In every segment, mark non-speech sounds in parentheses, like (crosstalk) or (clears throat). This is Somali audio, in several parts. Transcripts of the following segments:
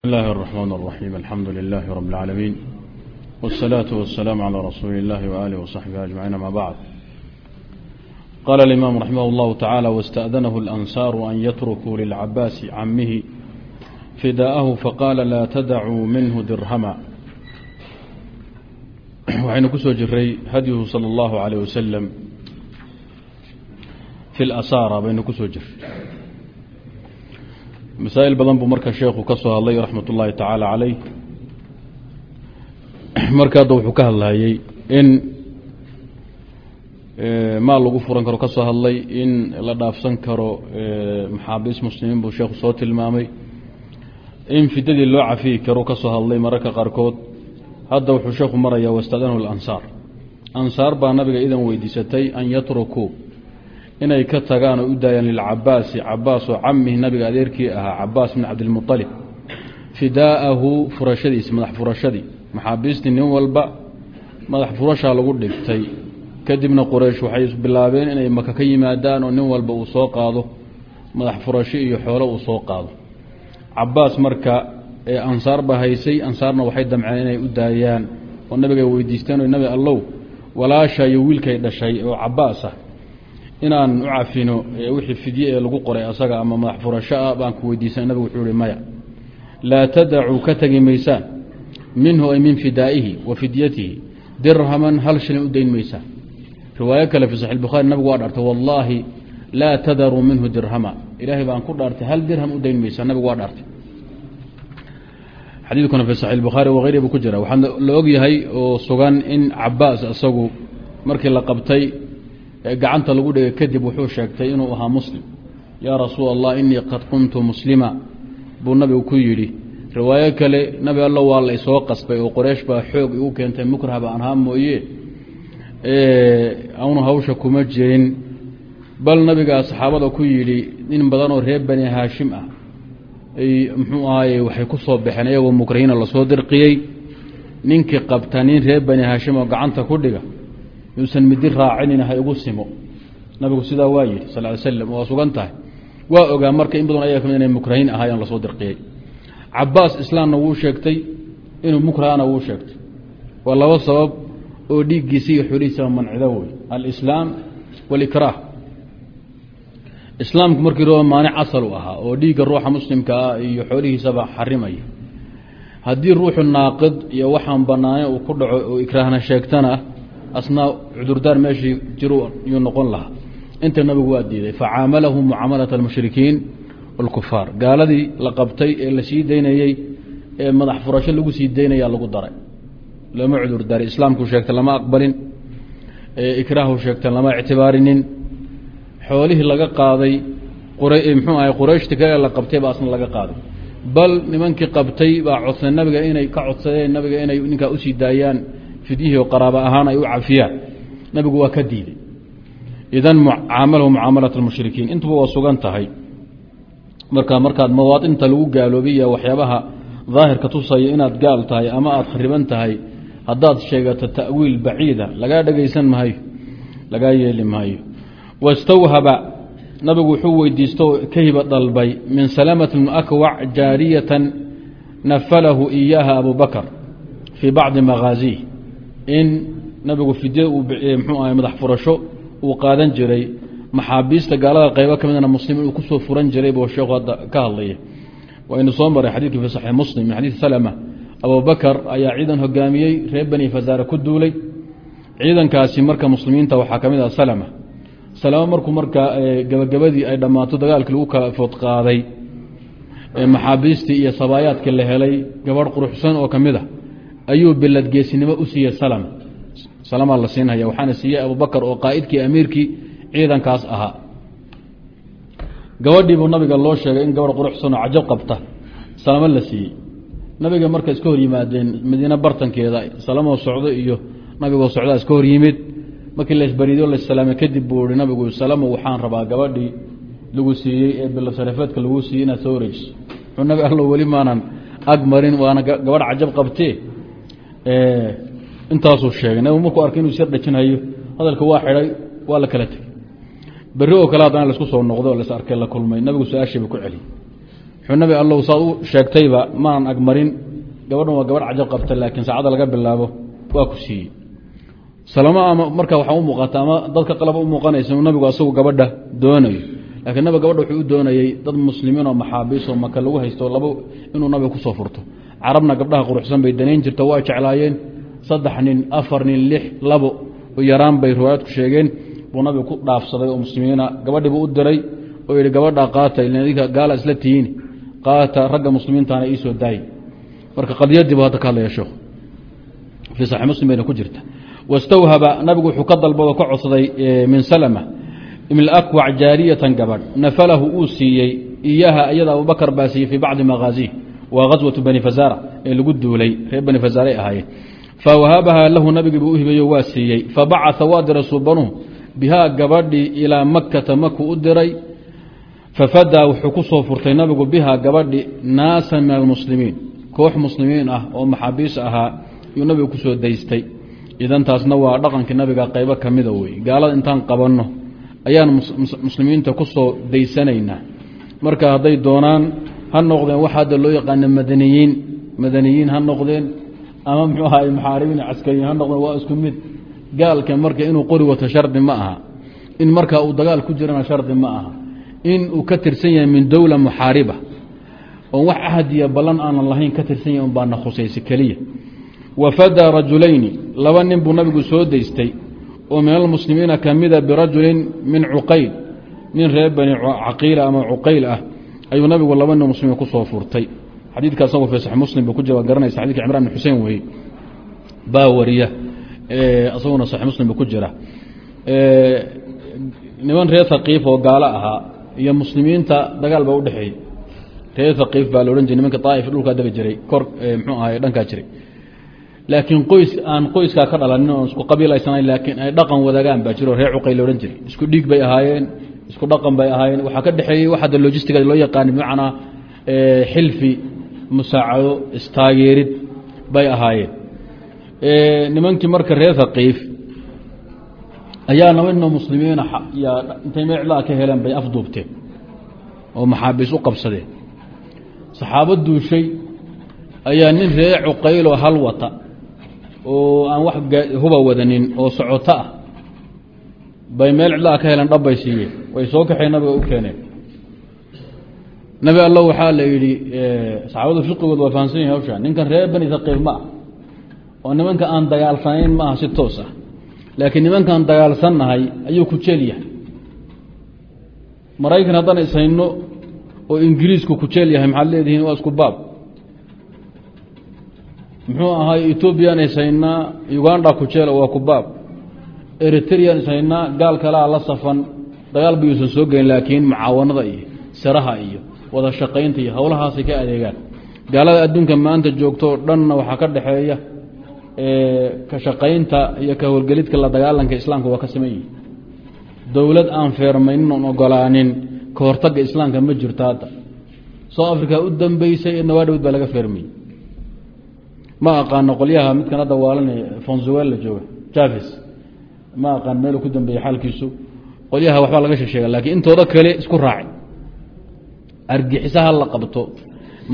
بسم الله الرحمن الرحيم الحمد لله رب العالمين والصلاة والسلام على رسول الله وآله وصحبه أجمعين ما بعد قال الإمام رحمه الله تعالى واستأذنه الأنصار أن يتركوا للعباس عمه فداءه فقال لا تدعوا منه درهما waxaynu ku soo jiray hadyuhu salى اllahu عalيه wasalam fi اlasara baynu ku soo jiray masaa'il badan buu marka sheekhu ka soo hadlay raxmat ullaahi tacaala caleyh. (clears throat) Marka hadda wuxuu ka hadlayey in maal lagu furan karo ka soo hadlay in la dhaafsan karo maxaabiis muslimiin buu sheekhu soo tilmaamay. In fidadii loo cafiyi karo ka soo hadlay mararka qaarkood hadda wuxuu sheekhu marayaa wastadanahu alansaar ansaar baa nabiga idan weydiisatay an yatrukuu inay ka tagaan oo u daayaan lilcabaasi cabaas oo camihi nabiga adeerkii ahaa cabaas bn cabdilmualib fidaa'ahu furashadiisi madax furashadii. Maxaabiistii nin walba madax furashaa lagu dhigtay. Kadibna quraysh waxay bilaabeen inay maka ka yimaadaan oo nin walba uu soo qaado. Madax furasho iyo xoolo uu soo qaado. Cabaas marka ee ansaar ba haysay ansaarna waxay damceen inay u daayaan. Oo nabiga weydiisteen nabi allow walaasha iyo wiilkay dhashay oo cabaas ah inaan u cafino wixii fidye ee lagu qoray asaga ama madax furasho ah baan ku weydiisan nabigu wuxuu ihi maya laa tadacuu ka tegi maysaan minhu ay min fidaa'ihi wa fidyatihi dirhaman hal shilin u dayn maysaan riwaayo kale fi saxi bukhari nabigu waa dhaartay wallaahi laa tadaruu minhu dirhama. Ilaahay baan ku dhaartay hal dirham u dayn maysaan nabigu waa dhaartay. Xadiidkuna fi saxi bukhaari wahayri buu ku jira. Waxaa la ogyahay oo sugan in cabaas isagu markii la qabtay gacanta lagu dhigay kadib wuxuu sheegtay inuu ahaa muslim. Yaa rasuul allah inii qad kuntu muslima buu nabigu ku yidhi. Riwaayo kale nabi allo waa la isoo qasbay oo qoreysh baa xoog igu keentay mukrahba anhaa mooye aanu hawsha kuma jirin. Bal nabigaa saxaabada ku yidhi nin badanoo reer bani haashim ah ay muxuu ahaye waxay ku soo baxeen iyagoo mukrahiina la soo dirqiyey. Ninkii qabta nin reer bani haashim oo gacanta ku dhiga yuusan midi raacinin ha igu simo. Nabigu sidaa waa yidhi sal ly slam waa sugan tahay. Waa ogaa marka in badan ayaa ka mid inay mukrahiin ahaayeen la soo dirqiyey. Cabaas islaamna wuu sheegtay inuu mukrahana wuu sheegtay. Waa laba sabab oo dhiiggiisa iyo xoolihiisaba mancido wey alislaam walikraah. Islaamku markii rooba maanic asal u ahaa oo dhiigga ruuxa muslimka ah iyo xoolihiisaba xarimaya. Haddii ruuxu naaqid iyo waxaan banaane uu ku dhaco oo ikraahna sheegtana asna cudurdaar meeshii jiru yuu noqon lahaa. Inta nabigu waa diiday facaamalahu mucaamalat almushrikiin walkufaar gaaladii la qabtay ee la sii daynayey ee madax furasho lagu sii daynaya lagu daray. Lama cudurdaaray islaamku sheegta lama aqbalin ikraahu sheegta lama ictibaarinin. Xoolihii laga qaaday mxuu ahay qurayshti kale la qabtay baa laga qaaday. Bal nimankii qabtay baa codsaday nabiga inay ka codsadeen nabiga inay ninkaa u sii daayaan fidyihii oo qaraabo ahaan ay u cafiyaan. Nabigu waa ka diiday idan caamalahu mucaamalat almushrikiin. Intuba waa sugan tahay. Marka markaad mawaadinta lagu gaaloobiya waxyaabaha daahirka tusaya inaad gaal tahay ama aada khariban tahay haddaad sheegato ta'wiil baciida lagaa dhegaysan maayo. Lagaa yeeli maayo. Wastawhaba. Nabigu wuxuu weydiisto ka hiba dalbay min salamati bni akwac jaariyatan nafalahu iyaaha abu bakr fii bacdi maghaaziih in nabigu fidya mxuu ahay madax furasho uu qaadan jiray. Maxaabiista gaalada qaybo ka midna muslimiin uu ku soo furan jiray buu sheekhu hadda ka hadlaya waynu soo maray xadidkii fi saxiix muslim min xadiid salama abubakar ayaa ciidan hogaamiyey reer bani fasaare ku duulay. Ciidankaasi marka muslimiinta waxaa ka mid ah salama salama markuu markaa gabagabadii ay dhammaato dagaalkii lagu kala food qaaday maxaabiistii iyo sabaayaadkii la helay gabadh quruxsan oo ka mid a ayuu beladgeesinimo u siiyey salama salamaa la siinhaya waxaana siiyey abubakar oo qaa'idkii amiirkii ciidankaas ahaa. Gabadhii buu nabiga loo sheegay in gabadh quruxsan oo cajab qabta. Salamo la siiyey. Nabiga marka iska hor yimaadeen madiine bartankeeda salamoo socdo iyo nabigoo socdaa iska hor yimid. Markii la isbariido lasalaamay kadib buu ihi nabigu salamo waxaan rabaa gabadhii lagu siiyey ee bilasarafeedka lagu siiyey inaad soo wareejiso wuxuu nabi allo weli maanan ag marin waana gabadh cajab qabtee intaasuu sheegay nabigu markuu arkay inuu dhajinhayo hadalka waa xidhay waa la kala tegey berri oo kale haddana la isku soo noqdo las arkay la kulmay. Nabigu su'aashiiba ku celiyey wuxuu nabi allow saad u sheegtayba maan agmarin gabadhan waa gabadh cajab qabta laakiin saacadda laga bilaabo waa ku siiyey. Salama ama marka waxaa u muuqata ama dadka qalaba u muuqanaysa inuu nabigu asagu gabadha doonayo. Laakiin nabiga gabadha wuxuu u doonayey dad muslimiin oo maxaabiisoo maka lagu haysto laba inuu nabiga ku soo furto carabna gabdhaha quruxsan bay danayn jirta waa jeclaayeen. Saddex nin afar nin lix labo. Yaraan bay riwaayaadku sheegeen. Buu nabigu ku dhaafsaday oo muslimiina gabadhiibuu u diray oo yihi gabadha qaata idinka gaala isla tihiin. Qaata ragga muslimiintaana iisoo daay marka qadiyadiibu hadda ka hadlaya sheekhu. Fii saxi muslim bayna ku jirta. Wastawhaba nabigu wuxuu ka dalbado ka codsaday min salma ibn akwac jaariyatan gabadh. Nafalahu uu siiyey iyaha iyada abubakar baa siiyey fii bacdi maghaaziih waa ghaswatu bani fazara ee lagu duulay reer bani fazaaray ahaayeen. Fawahabahaa lahu nabigii buu u hibeeyo waa siiyey. Fabacaa waa diray suubanuhu bihaa gabadhii ilaa makata maku u diray. Fafadaa wuxuu ku soo furtay nabigu bihaa gabadhi naasan min almuslimiin koox muslimiin ah oo maxaabiis ahaa yuu nabigu ku soo daystay. Idan taasna waa dhaqankii nabiga qaybo ka mida wey gaalada intaan qabanno ayaan muslimiinta ku soo daysanaynaa. Marka hadday doonaan ha noqdeen waxa hadda loo yaqaana madaniyiin. Madaniyiin ha noqdeen. Ama muxuu ahaay muxaaribiin caskariyiin ha noqdeen waa isku mid. Gaalka marka inuu qori wato shardi ma aha. In marka uu dagaal ku jirana shardi ma aha. In uu ka tirsan yahay min dowla muxaariba. Oon wax ahdiya ballan aanan lahayn ka tirsan yahay un baana khusaysa keliya. Wafadaa rajulayni. Laba nin buu nabigu soo daystay. Oo min almuslimiina ka mida birajulin min cuqayl. Nin reer bani caqiila ama cuqayl ah ayuu nabigu laba nin muslimiin ku soo furtay. Xadiidka asagoo fi sax muslim buu ku jira garanaysa xadidka cimran bin xusein weye baa wariya. Isaguna sax muslim ku jira. Niman reer haqiif oo gaalo ahaa iyo muslimiinta dagaal baa udhexeeyey reer haqiif baa la odhan jiray nimanka daaif dhulkaa dega jiray kor mxuu ahay dhankaa jiray. Laakiin qoys aan qoyskaa ka dhalanin oon isku qabiilaysanayn laakiin ay dhaqan wadaagaan baa jiro reer cuqay la odhan jiray. Isku dhiig bay ahaayeen isku dhaqan bay ahaayeen waxaa ka dhexeeyey waxaada logistiga loo yaqaana bimacnaa xilfi musaacado istaageerid bay ahaayeen. Nimankii marka reer haqiif ayaa nabadno muslimiina intay meecdaa ka heleen bay afduubteen oo maxaabiis u qabsadeen. Saxaabo duushay ayaa nin reer cuqayloo hal wata oo aan wax huba wadanin oo socoto ah bay meel cidlaa ka heleen dhabbay siiyeen. Way soo kaxeen nabiga u keeneen. Nabi alla waxaa la yidhi saxaabadu fiqigood waa fahamsan yahi hawsha ninkan reer bani haqiif ma ah oo nimanka aan dagaalsanayn ma aha si toos ah. Laakiin nimankaan dagaalsannahay ayuu ku jeel yahay. Maraykan haddaan ishayno oo ingiriisku ku jeel yahay maxaad leedihiin waa isku baab. Muxuu ahaay etoobiyaan ishaynaa uganda ku jeel waa ku baab eritrean ishaynaa gaal kalea la safan. Dagaal bayuusan soo gelin laakiin mucaawanada iyo siraha iyo wada shaqaynta iyo howlahaasay ka adeegaan. Gaalada adduunka maanta joogtoo dhanna waxaa ka dhexeeya ka shaqaynta iyo ka howlgelidka la dagaalanka islaamka waa ka siman yihi dowlad aan feermaynin oon ogolaanin ka hortagga islaamka ma jirto hadda. South africa u dambeysay ee nawaadhowd baa laga feermayey ma aqaano qolyaha midkan hadda waalanaya fonzuela jooga javis ma aqaan meel ku dambeeyey xaalkiisu qolyaha waxbaa laga sheesheega lakiin intooda kale isku raacay argixisa ha la qabto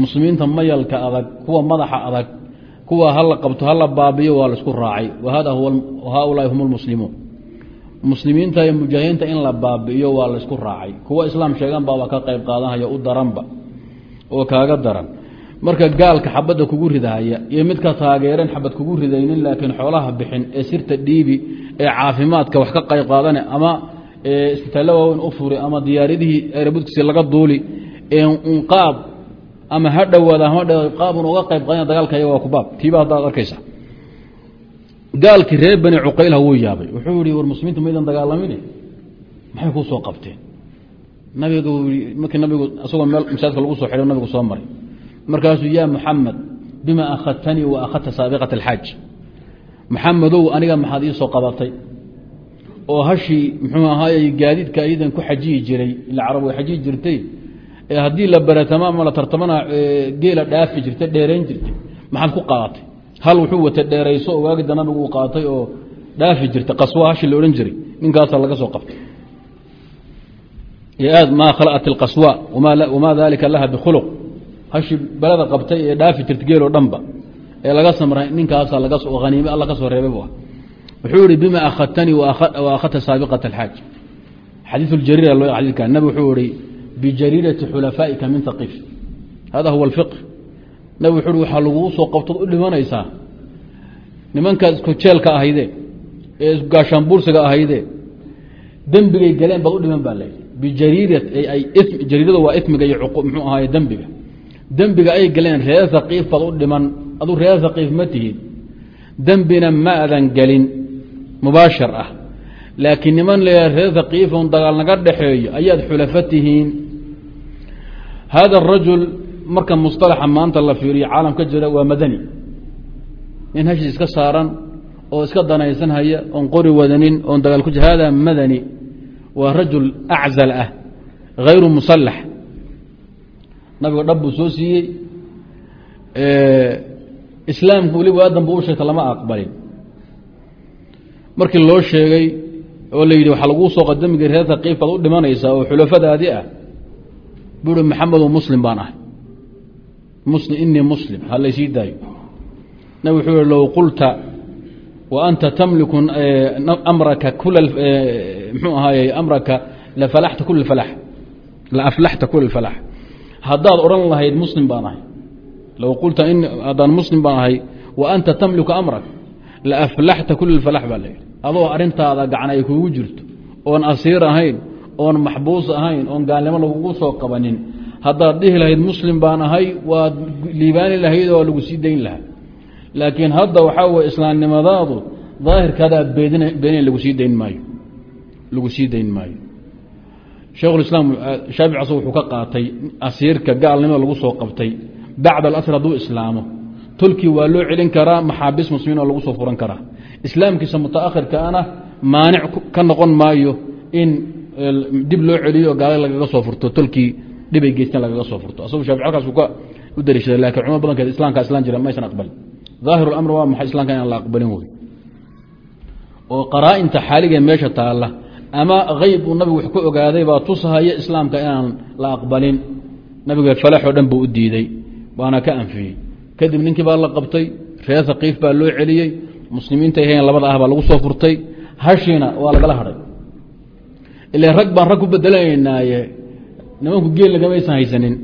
muslimiinta mayalka adag kuwa madaxa adag kuwa hala qabto hala baabiyo waa la isku raacay. Haaulaai hum lmuslimuun muslimiinta iyo mujaahidiinta in la baabi'iyo waa la isku raacay. Kuwa islaam sheegan baaba ka qayb qaadanhaya u daranba. Oo kaaga daran marka gaalka xabadda kugu ridahaya iyo midka taageereen xabad kugu ridaynin laakiin xoolaha bixin ee sirta dhiibi ee caafimaadka wax ka qayb qaadane ama isbitaallo waaweyn u furi ama diyaaradihii erebudkiisi laga duuli ee unqaab ama ha dhowaada qaabun uga qayb qaadana dagaalka ayaga waa kubaab tiiba haddaad arkaysa gaalkii reer bani cuqaylha wuu yaabay. Wuxuu yihi war muslimiinta maydan dagaalamine? Maxay kuu soo qabteen? Nabigu markii nabigu isagoo meel masaajidka lagu soo xidhay nabigu soo maray markaasuu yaa muxamed bima akhadtanii wa akhadta saabiqata alxaaj maxamedow aniga maxaad ii soo qabatay. Oo hashii muxuu ahaayey gaadiidka iyadan ku xajiyi jiray ila carab way xajiyi jirtay ee haddii la baratamo ama la tartamana geela dhaafi jirtay dheerayn jirtay maxaad ku qaadatay hal wuxuu watay dheerayso oo waagida nabigu uu qaatay oo dhaafi jirtay qaswa hashi la odhan jiray ninkaasaa laga soo qabtay. Aad maa khalaqat اlqaswa wamaa dalika laha bikhuluq hashii beleda qabtay ee dhaafi jirta geel oo dhanba ee laga samray ninkaasa laga haniime alla ka soo reebay bu wuxuu yihi bima akhadtanii wa akhadta saabiqat alxaaj xadiiu ljariira loo xadidka nabi wuxuu ihi bijariirati xulafaa'ika min haqiif hada huwa alfiq nabi wuxuu hi waxaa laguu soo qabtood u dhimanaysaa nimankaas isku jeelka ahayde ee gaashaanbuursiga ahayde dembigay galeen baad u dhiman baa layidhi bijariira jariirada waa ismiga iyo mxuu ahaay dembiga dembiga ay galeen reer haqiif baad u dhiman aduu reer haqiif ma tihid. Dembina ma adan gelin mubaashar ah. Laakiin niman le reer haqiifon dagaal naga dhexeeyo ayaad xulafo tihiin. Hada arajul marka musطalaxa maanta la fiiriyo caalam ka jira waa madani. Nin hashis iska saaran oo iska danaysan haya oon qori wadanin oon dagaal ku jir hada madani. Waa rajul aczal ah hayru musalax nabiga dhab buu soo siiyey. Islaamku weliba aadan bu u sheegta lama aqbalin. Markii loo sheegay oo la yidhi waxaa laguu soo qadamigay reer haqiif baad u dhimanaysaa oo xulafadaadii ah. Buu hi maxamedo muslim baan ahay. Muslim inii muslim ha laysii daayo. Nabig wuxuu yihi low qulta wa anta tamliku amraka kula mxuu ahaaye amraka lafalaxta kula falax la aflaxta kula falax haddaad odhan lahayd muslim baan ahay. Low qulta haddaan muslim baan ahay wa anta tamliku amrak la aflaxta kula falax baa la yidhi. Adoo arrintaada gacan ay kugu jirto oon asiir ahayn oon maxbuus ahayn oon gaalnimo lagugu soo qabanin haddaad dhihi lahayd muslim baan ahay waad liibaani lahayd oo lagu sii dayn lahaa. Laakiin hadda waxaa weye islaamnimadaadu daahirkaadaa beenin lagu sii dayn maayo. Lagu sii dayn maayo sheikhulislaam shaafic asag wuxuu ka qaatay asiirka gaalnimada lagu soo qabtay bacda alasr islaamo. Tolkii waa loo celin karaa maxaabiis muslimiin oo lagu soo furan karaa. Islaamkiisa mutaakhirkaana maanic ka noqon maayo in dib loo celiyo gaala lagaga soo furto tolkii dhibay geysteen lagaga soo furto. Asagu shaafic halkaas ka u dariishaday laakiin culmad badankeed islamka islaan jira maysan aqbalin. ظaahir اlamr waa maxay islamka inaan la aqbalin wey oo qaraa-inta xaaligee meesha taalla ama hayb uu nabigu wax ku ogaaday baa tusahaya islaamka inaan la aqbalin. Nabiga falaxoo dhan buu u diiday waana ka anfiyey. Kadib ninkii baa la qabtay reer haqiif baa loo celiyey. Muslimiinta ahayn labada ah baa lagu soo furtay. Hashiina waa lagala hadhay. Ila rag baan rag ku bedelanaynaye nimanku geel lagamaysan haysanin.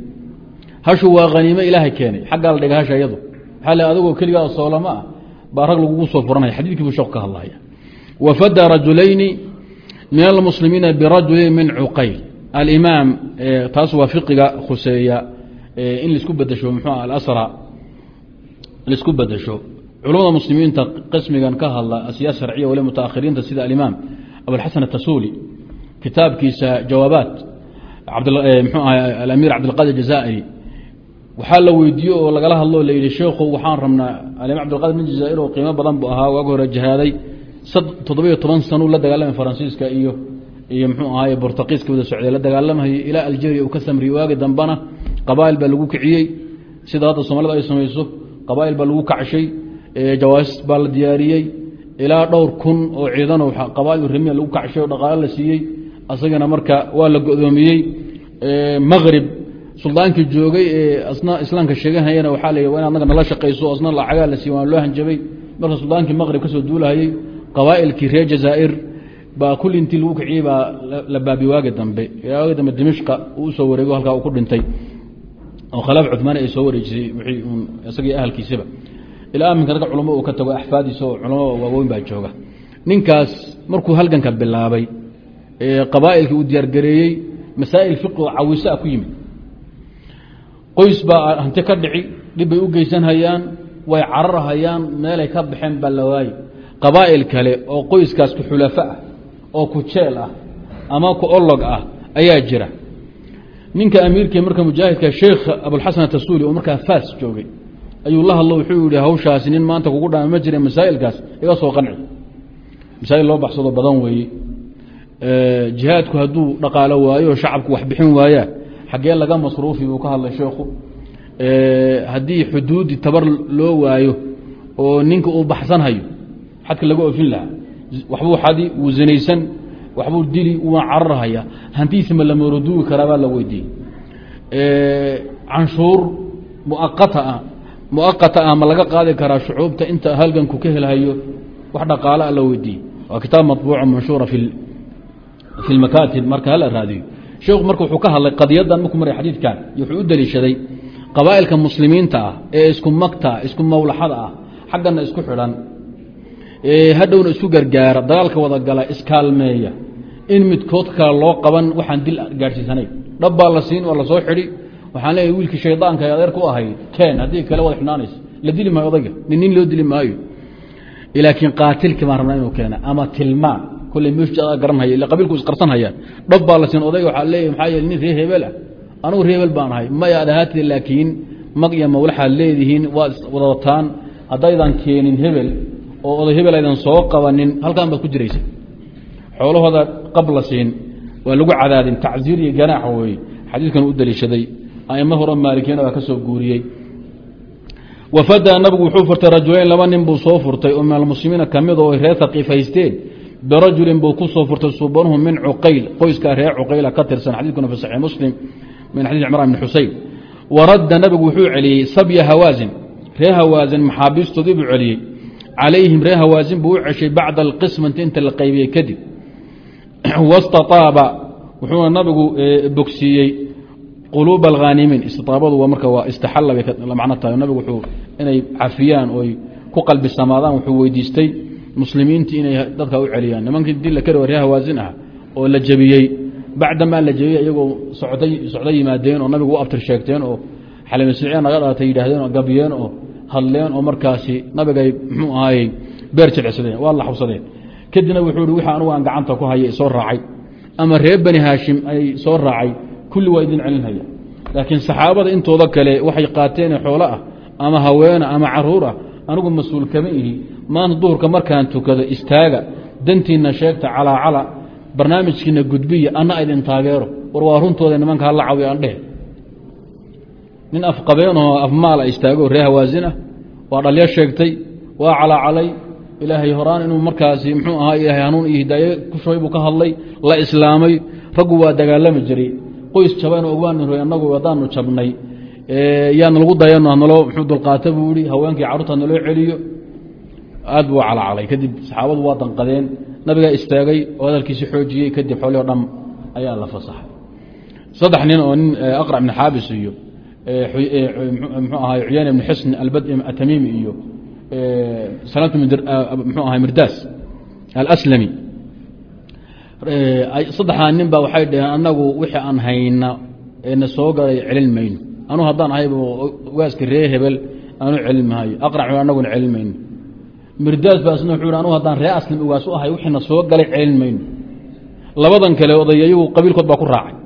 Hashu waa haniimo ilaahay keenay. Xaggaa la dhiga hasha iyadu. Maxaa le adigoo keligaa soolama ah. Baa rag lagugu soo furanaya. Xadiidkii buu sheek ka hadlaya wafada rajulayni min almuslimiina birajulin min cuqayl alimaam taas waa fiqiga khuseeya in la isku bedesho muxuu alasra la isku bedesho culamada muslimiinta qismigan ka hadla asiyaa sharciya wali mutaakhiriinta sida alimaam abulxasan atasuli kitaabkiisa jawaabaat mxuu aha alamiir cabdilqadir jazaa'iri waxaa la weydiiye oo lagala hadlo la yidhi sheekhu waxaan rabnaa alimaam cabdilqadir bin jazaa'ir oo qiimo badan bu ahaa waagi hore jihaaday toddobiyo toban sanuu la dagaalamay faransiiska iyo iyo mxuu ahaay bortuqiiska wada socday la dagaalamhayay ilaa algeria uu ka samriyey. Waagi dambena qabaa'il baa lagu kiciyey. Sida hadda soomaalida ay samayso qabaa'il baa lagu kacshay jawaas baa la diyaariyey. Ilaa dhowr kun oo ciidano qabaa'il ramiya lagu kacshay oo dhaqaalo la siiyey. Asagana marka waa la godoomiyey maqrib suldaankii joogay ee asna islaamka sheeganhayana waxaa la wa in anaga nala shaqayso asna lacagaa la siiy waan loo hanjabay. Marka suldaankii maqrib ka soo duulahayey qabaa'ilkii reer jazaa'ir baa kulli intii lagu kiciyey baa la baabi waagi dambe. Waagi dambe dimishqa uu u soo wareego halkaa uu ku dhintay. Oo khalaaf cumaan ay soo wareejisay wixii uun isagii ahalkiisaba ilaa aminka ragga culamo uu ka tago axfaadiisa oo culamo waaweyn baa jooga. Ninkaas markuu halganka bilaabay qabaa'ilkii uu diyaargareeyey masaa'il fiqi oo cawisaa ku yimid. Qoys baa hanti ka dhici dhib bay u geysanhayaan way cararhayaan meelay ka baxeen baa la waaye qabaa'il kale oo qoyskaas ku xulafo ah oo ku jeel ah ama ku olog ah ayaa jira. Ninka amiirkii marka mujaahidka sheekh abulxasan atasuuli oo markaa faas joogay. Ayuu la hadlo wuxuu yihi hawshaasi nin maanta kugu dhaama ma jira masaa'ilkaas iga soo qanci. Masaa'il loo baxsado badan weeye jihaadku hadduu dhaqaalo waayo shacabku wax bixin waayaa xaggee laga masruufi buu ka hadlay sheekhu haddii xuduudi tabar loo waayo oo ninka uu baxsanhayo xadka laga ofin lahaa. Waxbuu xadi wuu zinaysan waxbuu dili wuuna cararhaya. Hantiisa ma la maroduugi karaa baa la weydiiyey. Canshuur muaqata ah muaqata ah ma laga qaadi karaa shucuubta inta halganku ka helhayo wax dhaqaale a la weydiiyey. Waa kitaab maطbuuca manshuura fi lmakaatib marka hala raadiyo. Sheekhu marka wuxuu ka hadlay qadiyadan markuu maray xadiidkan iyo wuxuu u deliishaday qabaa'ilka muslimiinta ah ee isku magta isku mawlaxada ah xaggana isku xidhan hadhowna isku gargaara dagaalka wada gala iskaalmeeya. In midkood kale loo qaban waxaan dil gaadhsiisanayn. Dhab baa la siin waa la soo xidhi. Waxaan leeyahy wiilkii shaydaanka adeer ku ahayd keen haddii kale wada xidhnaanaysa. La dili maayo odayga nin loo dili maayo. Laakiin qaatilkii baan rabnaa inuu keena ama tilmaan. Kolley meeshu adaa garanhaya illa qabiilku isqarsan hayaan dhab baa la siin odayga waxaa leeyahy maxaa yeele nin ree hebel ah. Anugu ree hebel baan ahay. Maya ad ahaatee laakiin mag iyo mawlaxaad leedihiin waad wadataan haddaydan keenin hebel oo oday hebel aydan soo qabanin halkaan baad ku jiraysa xoolahooda qab la siin waa lagu cadaadin tacziir iyo ganaax weeye. Xadiidkan u daliishaday aimo hore maalikiina baa ka soo guuriyey. Wafadaa nabigu wuxuu furtay rajulayn laba nin buu soo furtay oo min almuslimiina ka mid oo reer haqiif haysteen birajulin buu ku soo furtay subanuhu min cuqayl qoyskaa reer cuqayla ka tirsan xadiidkuna fi saxiix muslim min xadiis cimraan bni xuseyn. Waradda nabigu wuxuu celiyey sabya hawaasin ree hawaasin maxaabiistoodii buu celiyey calayhim ree hawaasin buu u ceshay bacda alqismati inta la qaybiyey kadib wastaaaba wuxuuna nabigu bogsiiyey quluuba alhaanimiin istiaabadu waa marka waa istaxalla bay macno tahay nabigu wuxuu inay cafiyaan oy ku qalbi samaadaan wuxuu weydiistay muslimiintii inay dadka u celiyaan nimankii dil la kari wa ree hawaasin ah oo la jebiyey bacdamaa la jebiyey iyagoo socdo yimaadeen oo nabigu u abtir sheegteen oo xalimasicee naga dhalatay yidhaahdeen oo hadleen oo markaasi nabigay muxuu ahaayey beer jilcisadeen waa la xabsadeen kadibna wuxuu hi wixii anugu aan gacanta ku hayay soo raacay ama reer bani haashim ay soo raacay kulli waa idin celinhaya laakiin saxaabada intooda kale waxay qaateen xoolo ah ama haweena ama carruur ah anigu mas'uul kama ihi maanta duhurka markaan tukado istaaga. Dantiina sheegta calaacala barnaamijkiina gudbiya anna idin taageero. War waa runtooda nimanka hala cawiyo aan dhehe nin afqabeenoo afmaala istaago ree hawaasin ah waa dhalyo sheegtay waa calaacalay ilaahay horaan inuu markaasi muxuu ahaa ilaahay hanuun iyo hidaaye ku shubay buu ka hadlay la islaamay. Raggu waa dagaalami jiray. Qoys jaban ogaan anagu haddaanu jabnay. Yaan lagu dayano hanaloo mxuu dulqaata buu ihi haweenkii carruurta naloo celiyo. Aad buu calacalay kadib saxaabadu waa danqadeen. Nabigaa istaagay oo hadalkiisi xoojiyey kadib xoolii o dham ayaa la fasaxay. Saddex nin oo nin aqrac ibn xaabis iyo mxuu ahay cuyaan ibn xusn atamiimi iyo salamtu mxuu ahay mirdaas alslami saddexdaa nin ba waxay dhaheen anagu wixii aan hayna eena soo galay celin mayno. Anuu haddaan ahayb waaska ree hebel aanu celin maayo. Aqrac anaguna celin mayno. Mirdaas baa isna wuxuu anugu haddaan ree aslam ugaas u baa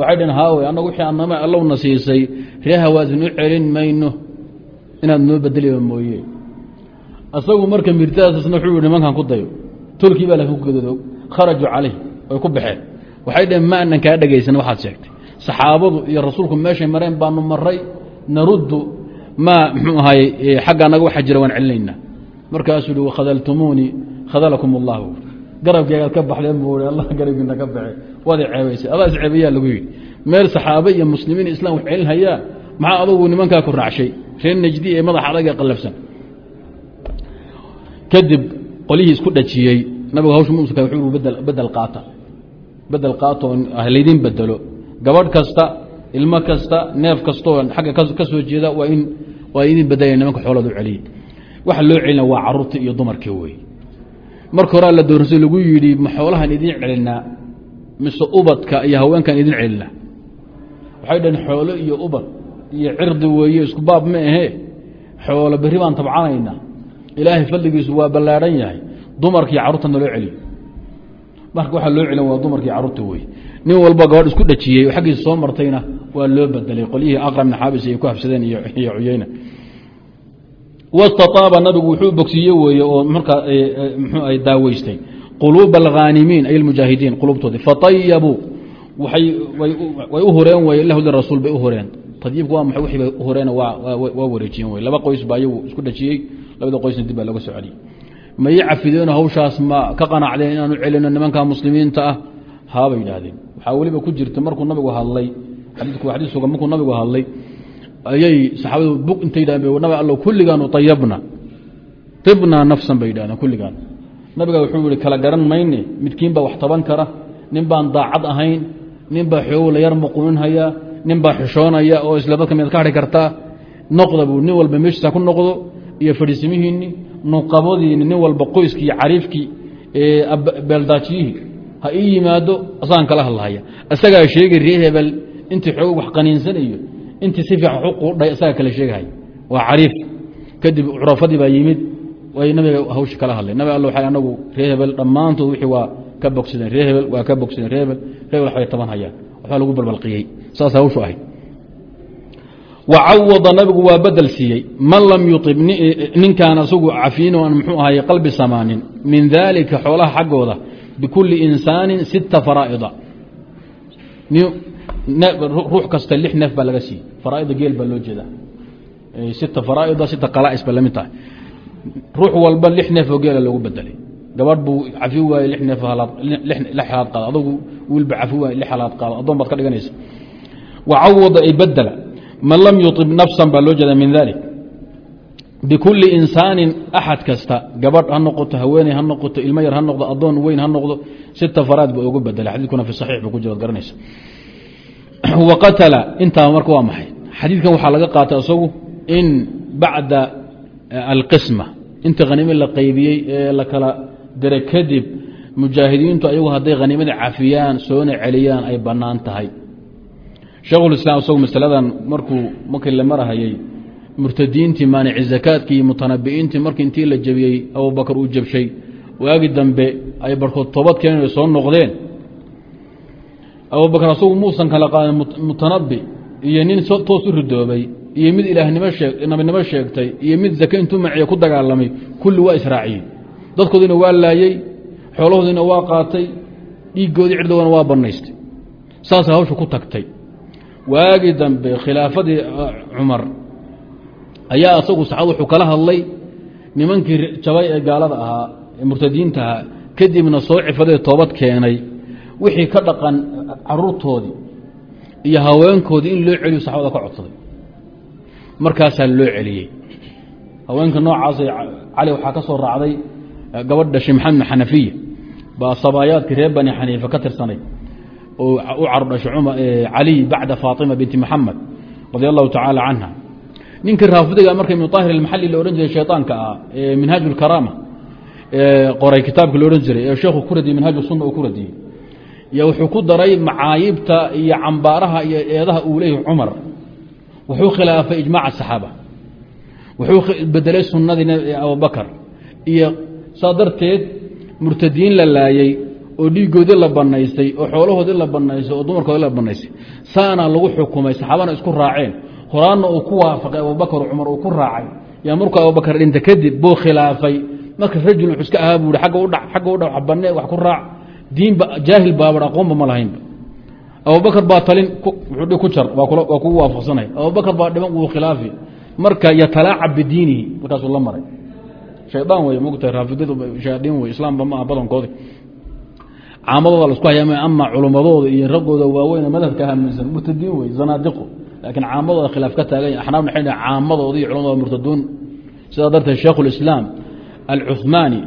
waxay dhaheen haawe annagu wixii anama allowna siisay ree hawaasin u celin mayno inaad noo bedeliba mooye isagu marka mirdaas isna wuxuu nimankan ku dayo tolkii baa laku gadado kharajuu calayh way ku baxeen waxay dhaheen ma anan kaa dhegaysan waxaad sheegtay saxaabadu iyo rasuulku meeshay mareen baanu maray naruddu maa mxuu ahay xagga anaga waxa jira waan celinaynaa markaasuu hi khadaltumuunii khadalakum اllah garabkeegaad ka baxdeen buu i allah garabkiina ka baxe waad ceebaysay. Adaa isceebayaa lagu yidhi. Meel saxaabe iyo muslimiin islam wax celinhayaa maxaa adugu nimankaa ku raacshay reer najdi ee madaxa adag ee qallafsan. Kadib qolihii isku dhajiyey nabigu hawsha muska wuxuu bedel qaata. Bedel qaato laydin bedelo. Gabadh kasta ilmo kasta neef kastoo xagga ka soo jeeda waa in waa idin bedelaya nimanka xoolaad u celiyey waxa loo celina waa caruurtii iyo dumarkii wey marka horaa la doorsay lagu yidhi ma xoolahan idin celinaa? Mise ubadka iyo haweenkan idin celinaa? Waxay dhaheen xoolo iyo ubad iyo cirdi weeye isku baab ma ahee xoolo berri baan tabcanaynaa. Ilaahay fadligiisu waa ballaadhan yahay. Dumarkii carruurta naloo celiyo. Marka waxaa loo celin waa dumarkii carruurta wey nin walba gabadh isku dhajiyey oo xaggiisa soo martayna waa loo bedelay. Qolyihii aqra bn xaabis ay ku habsadeen iyo cuyeyna wastaaaba nabigu wuxuu bogsiiye weeye oo markaa mxuu ay daaweystay quluuba alghaanimiin ay almujaahidiin qulubtoodii faayabuu way u horeen wey lahu lirasuul bay u horeen tadyiibku waa maxay wixii bay horeen waa wareejiyeen wey laba qoys baa ayagu isku dhajiyey labada qoysna dib baa laga soo celiyey may cafideen hawshaas ma ka qanacdeen inaanu celino nimanka muslimiinta ah haabay yidhaahdeen waxaa weliba ku jirta markuu nabigu hadlay xadiiku xadiis sugan markuu nabigu hadlay ayay saxaabadu bug intay yidhahdeen nabi allo kulligaanu ayabna ibnaa nafsan bay yidhahdeen kulligaan. Nabiga wuxuu yihi kala garan mayne midkiin baa wax taban kara nin baan daacad ahayn nin baa xoogo la yar muquninhaya nin baa xishoonaya oo isla dadka miyaad ka hadhi kartaa noqda buu nin walba meeshiisa ku noqdo iyo fadhiisimihiinni nuqabadiinni nin walba qoyskii iyo cariifkii beeldaajiyihii ha ii yimaado asaan kala hadlahaya. Isagaa sheegay ree hebel intii xoog wax qaniinsanayo intii si fiican uquudhay isagaa kala sheegahay. Waa cariif. Kadib curafadii baa yimid. Way nabiga hawshi kala hadleen. Nabi alla waay anagu ree hebel. Dhammaantood wixii waa ka bogsadeen. Ree hebel waa ka bogsadeen. Ree hebel ree hebel waxbay taban hayaan. Waxbaa lagu balbalqiyey. Saas hawshu ahayd wacawada nabigu waa bedel siiyey. Man lam yuib ninkaan asagu cafiin muxuu ahay qalbi samaanin min daalika xoolaha xaggooda bikulli insaanin sita faraa'ida ruux kasta lix neef baa laga siiyey. Faraaida geel baa loo jeedaa. Sita faraaida sita qalais ba la mid tahay. Ruux walba lix neef oo geela loogu bedelay gabadh buu cafi waaye lix neef lix halaad qaado adugu wiilba cafi waaye lix halaad qaado addoon baad ka dhiganaysa. Wacawada ay bedela man lam yuib nafsan baa loo jeeda min dalik bikulli insaanin axad kasta gabadh ha noqoto haweeney ha noqoto ilmo yar ha noqdo adoon weyn ha noqdo sita faraad buu ugu bedelay xadiidkuna fi saxiix buu ku jira garanaysa (clears throat) wa qatala. Intaa marka waa maxay? Xadiidkan waxaa laga qaatay isagu in bacda alqisma. Inta khaniime la qaybiyey ee la kala diray kadib mujaahidiintu ayagu hadday khaniimada cafiyaan soona celiyaan ay bannaan tahay. Sheekhulislaam isagu masaladan markuu markii la marahayey murtadiintii maanici zakaadkii iyo mutanabi'iintii markii intii la jebiyey abubakar uu jebshay. Waagi dambe ay barhkood toobad keeneen ay soo noqdeen abubakar asagu muusan kala qaadin mutanabi iyo nin toos u ridoobay iyo mid ilaahnimo shee nabinimo sheegtay iyo mid zake intuu maciya ku dagaalamay kulli waa israaciyey dadkoodiina waa laayey xoolahoodiina waa qaatay dhiiggoodii cirdoodana waa bannaystay. Saasay hawsha ku tagtay. Waagii dambe khilaafadii cumar ayaa asagu saxaad wuxuu kala hadlay nimankii jabay ee gaalada ahaa ee murtadiinta ahaa kadibna soo cifadee toobad keenay wixii ka dhaqan caruurtoodii iyo haweenkoodii in loo celiyo saxaabada ka codsaday. Markaasaa loo celiyey. Haweenka noocaas cali waxaa ka soo raacday gabadh dhashay maxamed xanafiya baa sabaayaadkii reer bani xaniifa ka tirsanay oo u caru dhashay cali bacda faatima binti maxamed radi allahu tacaala canha ninkii raafidiga marka ibnu aahir almaxali la odhan jiray shayطaanka ah ee minhaaj اlkaraama qoray kitaabka la odhan jiray ee sheekhu ku radiyey minhaaj sunna uu ku radiyey y wuxuu ku daray macaayibta iyo cambaaraha iyo eedaha uu leeyahy cumar. Wuxuu khilaafay ijmac asaxaaba wuxuu bedelay sunnadii abubakar iyo saa darteed murtadiin la laayey oo dhiigoodii la banaystay oo xoolahoodii la banaystay oo dumarkoodii la banaystay saana lagu xukumay saxaabana isku raaceen. Horaanna uu ku waafaqay abubakar cumar uu ku raacay. Yaa markuu abubakar dhinta kadib buu khilaafay. Marka rajul wuxuu iska ahaa buu hi agga agga udha wax banee wax ku raac diinba jaahil baabar aqoonba ma lahaynba abubakar baa talin ku jar waa kugu waafaqsanay. Abubakar baa dhiman wuu khilaafi. Marka yatalaacab bidiinihi markaasuu la maray. Shaydaan wey mogtahay raafidadu shayaadiin wey islaamba ma aha badankoodi. Caamadooda la isku hayaa ama culummadooda iyo raggooda waaweyn madhabka aaminsan murtadiin wey zanaadiqo laakiin caamadooda khilaaf ka taagan axnaafna waxay dhahen caamadooda iyo culammadooda murtaduun. Sidaa darteed shaikhu lislaam alcuhmaani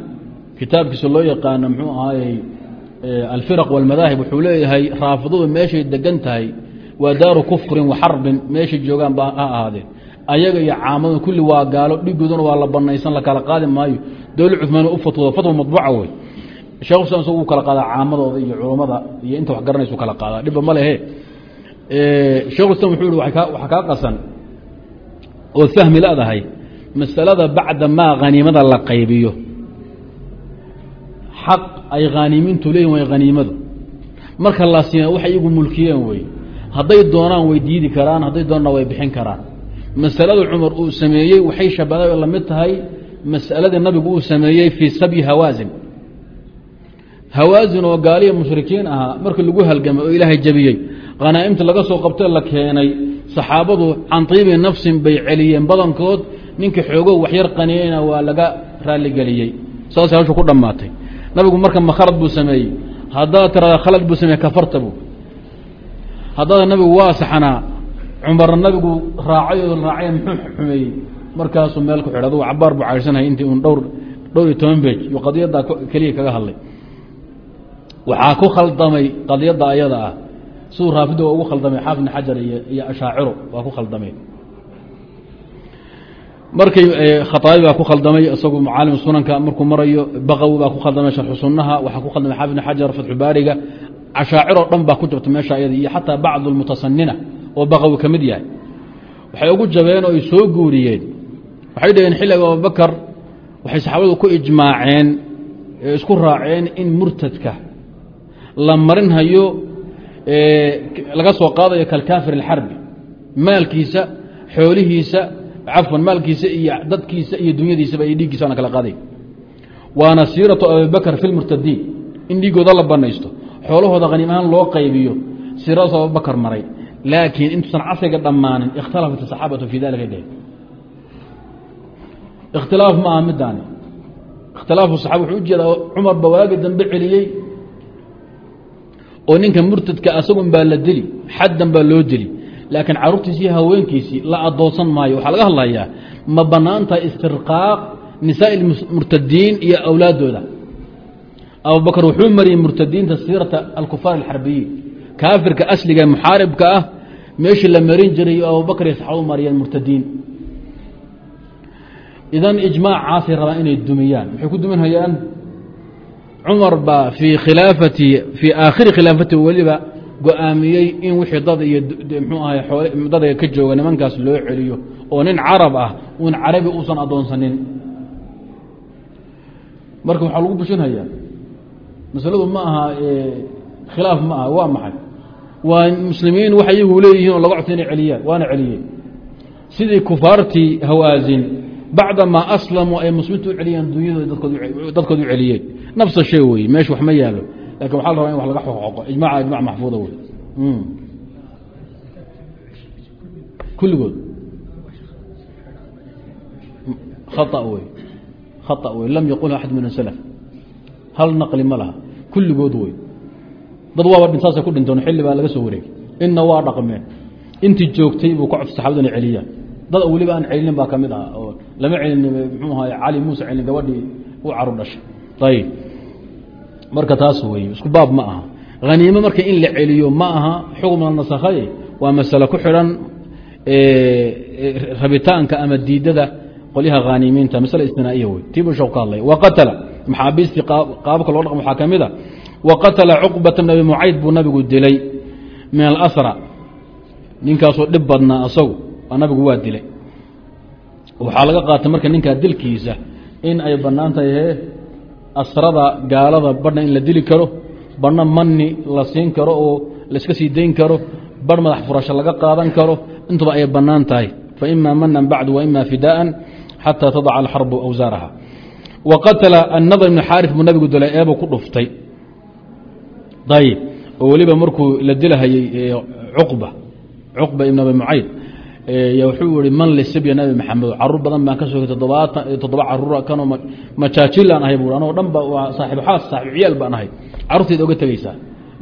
kitaabkiisa loo yaqaano muxuu ahaayey alfiraq walmadaahib wuxuu leeyahay raafidadu meeshay degan tahay waa daaru kufrin wa xarbin meeshay joogaan ba ha ahaadeen. Ayaga iyo caamadu kulli waa gaalo dhigooduna waa la banaysan la kala qaadi maayo. Dowla cumaan u fatwooda fatwa madbuuca wey isagu u kala qaadaa caamadooda iyo culummada iyo inta wax garanaysu kala qaadaa. Dhibba ma lehe. Shekhu islam wuxuu yihi waxaa kaa qasan. Ood fahmi leedahay masalada bacda maa haniimada la qaybiyo xaq ay khaaniimiintu leeyihiin way haniimadu marka la siina waxay iyagu mulkiyeen wey hadday doonaan way diidi karaan hadday doonana way bixin karaan. Masalada cumar uu sameeyey waxay shabaday la mid tahay masaladii nabigu uu sameeyey fii sabyi hawaasin hawaasin oo gaaliya mushrikiin ahaa markii lagu halgamay oo ilaahay jabiyey. Khanaa'imta laga soo qabtee la keenay. Saxaabadu can tiibi nafsin bay celiyeen badankood. Ninkii xoogo waxyar qaniyeyna waa laga raaligeliyey saasay hawsha ku dhammaatay nabigu marka ma khalad buu sameeyey. Haddaad tirada khalad buu sameeyey kafarta buu. Haddaada nabigu waa saxanaa cumarna nabigu raacay oo raacay muxuu xumeeyey markaasuu meel ku xidh adugu cabaar buu caydhsanahay intii un dhowr dhowr iyo toban beej. Iyuu qadiyaddaa keliya kaga hadlay. Waxaa ku khaldamay qadiyadda ayada ah. Siduu raafido ugu khaldamay xaafid bn xajar iyo iyo ashaaciro waa ku khaldameen markay khaaabi baa ku khaldamay isagu macaalim sunanka markuu marayo baqawi baa ku khaldamay sharxu sunaha waxaa ku khaldamay xaafid xajar fatxubaariga cashaaciroo dhan baa ku jabta meesha ayada iyo xataa bacdu lmutasanina oo baqawi ka mid yahay. Waxay ugu jabeen oo ay soo guuriyeen. Waxay dhaheen xilliga abubakar waxay saxaabadu ku ijmaaceen ee isku raaceen in murtadka la marinhayo laga soo qaadayo kalkaafir alxarbi maalkiisa xoolihiisa cafwan maalkiisa iyo dadkiisa iyo dunyadiisaba iyo dhiiggiisa ana kala qaaday. Waana siiratu abibakr fi lmurtadiin in dhiigooda la banaysto xoolahooda haniim ahaan loo qaybiyo siiradaas abubakar maray. Laakiin intuusan casriga dhammaanin ikhtalafat asaxaabatu fi dalika dheh ikhtilaaf ma aha midaani. Ikhtilaafu saxaba wuxuu u jeedaa cumar ba waagi dambe celiyey oo ninka murtadka asagun baa la dili xaddan baa loo dili laakiin caruurtiisii haweenkiisii la adoonsan maayo. Waxaa laga hadlayaa ma banaantaha istirqaaq nisaa murtadiin iyo awlaadooda? Abubakr wuxuu mariyey murtadiinta siirata alkufaar alxarbiyiin. Kaafirka asliga muxaaribka ah meeshii la marin jiray abubakr iyo saxaabadu mariyeen murtadiin. Idan ijmaacaasay rabaan inay dumiyaan. Maxay ku duminhayaan cumar baa fii khilaafati fii aakhiri khilaafati weliba go'aamiyey in wixii dad iyo mxuu ahay oole dadaga ka jooga nimankaas loo celiyo oo nin carab ah uun carabi uusan adoonsanin. Marka waxaa lagu bushinhayaa masaladu ma aha khilaaf ma aha waa maxay? Waa muslimiin waxay iyagu leeyihiin oo laga codsa inay celiyaan waana celiyeen. Sidii kufaartii hawaasin bacdamaa aslamuu ay muslimiintu u celiyeen dunyadooda dadkood u celiyeen. Nafsa shay wey meesha wax ma yaalo laakiin waxa la rabaa in wax laga xoqoqo ijmaca ijmac maxfuuda wey kulligood. Khaa wey khaa wey lam yaqulha axad min aslaf hal naqli ma laha. Kulligood wey dad waaba dhintaasay ku dhintoon. Xilli baa laga soo wareegay. Inna waa dhaqmeen intii joogtay buu ka codsa saxabadu inay celiyaan. Dad weliba aan celinin baa ka mid aha oo lama celin mxuu ahay cali gabadhii u caru dhashay. Ayib marka taas wey isku baab ma aha. Haniimo marka in la celiyo ma aha xukma nasakhaye waa masale ku xidhan rabitaanka ama diidada qolyaha haanimiinta masale istinaa'iya wey tii buu sheek ka hadlay waqatala maxaabiistii qaababka loo dhaqmo waxaa ka mid a waqatala cuqbata bn abi mucayd buu nabigu dilay min alasra ninkaasoo dhib badnaa asagu nabigu waa dilay. Waxaa laga qaatay marka ninkaa dilkiisa in ay bannaan tahay asrada gaalada badhna in la dili karo badhna mani la siin karo oo laiska sii dayn karo badh madax furasho laga qaadan karo intuba ay bannaan tahay. Fa ima manan bacdu wa ima fidaa'an xataa tadaca alxarbu awsaaraha. Wa qatala annadr ibn xaarif buu nabigu dilay eebuu ku dhuftay. Ayib oo weliba markuu la dilahayey cuqba cuqba ibn abi mucayd wuxuu ihi man lisibya nabi maxamedo carruur badan baan ka sogay toddobaatan toddoba carruur kanoo majaajilaan ahay bu anoo dhan ba waa saaxibu xaas saaxibu ciyaal baan ahay. Carruurtayda oga tegeysaa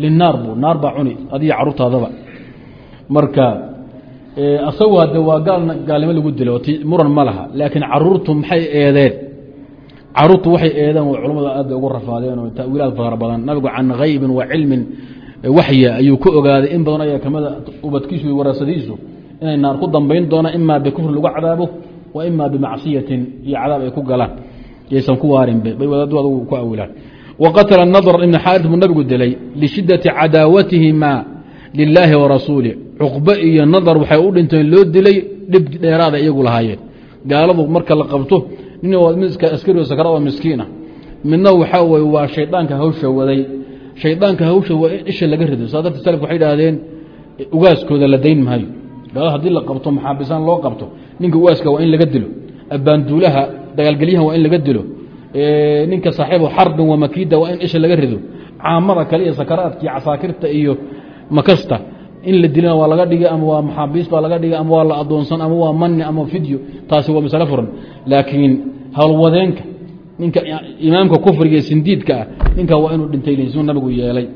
linaar bu naar baa cuni adiga carruurtaadaba. Marka asagu hadde waa gaal gaalnimo lagu dilo muran ma laha laakiin caruurtu maxay eedeen? Caruurtu waxay eedeen way culamadu aad ugu rafaadeen oo ta'wiilaad fara badan. Nabigu can haybin wa cilmin waxya ayuu ku ogaaday. In badan ayaa kamida ubadkiisu iyo waraasadiisu inay naar ku dambayn doonaan imaa bikufri lagu cadaabo wa imaa bimacsiyatin iyo cadaab ay ku galaan yaysan ku waarinbe bay wadaadu adugu ku awilaan wa qatala nadr ibn xaaris buu nabigu dilay lishiddati cadaawatihima lilaahi wa rasuulih cuqbe iyo nadar waxay u dhinteen loo dilay dhib dheeraada iyagu lahaayeen. Gaaladu marka la qabto nin mid askari sakra oo miskiin ah. Midna waxaa weye waa shaydaanka hawsha waday. Shaydaanka hawsha waa in isha laga rido. Saa dartee salafku waxay idhaahdeen ugaaskooda la dayn maayo gaalada haddii la qabto maxaabisaan loo qabto ninka ugaaska waa in laga dilo. Abbaanduulaha dagaalgelyahan waa in laga dilo. Ninka saaxiibu xarbin wa makiida waa in isha laga rido. Caamada kale iyo sakaraadka iyo casaakirta iyo makasta in la dilana waa laga dhigay ama waa maxaabiis baa laga dhigay ama waa la adoonsan ama waa mani ama fidyo taasi waa masale furan. Laakiin howlwadeenka ninka imaamka kufriga ee sindiidka ah ninka waa inuu dhintay suu nabigu yeelay.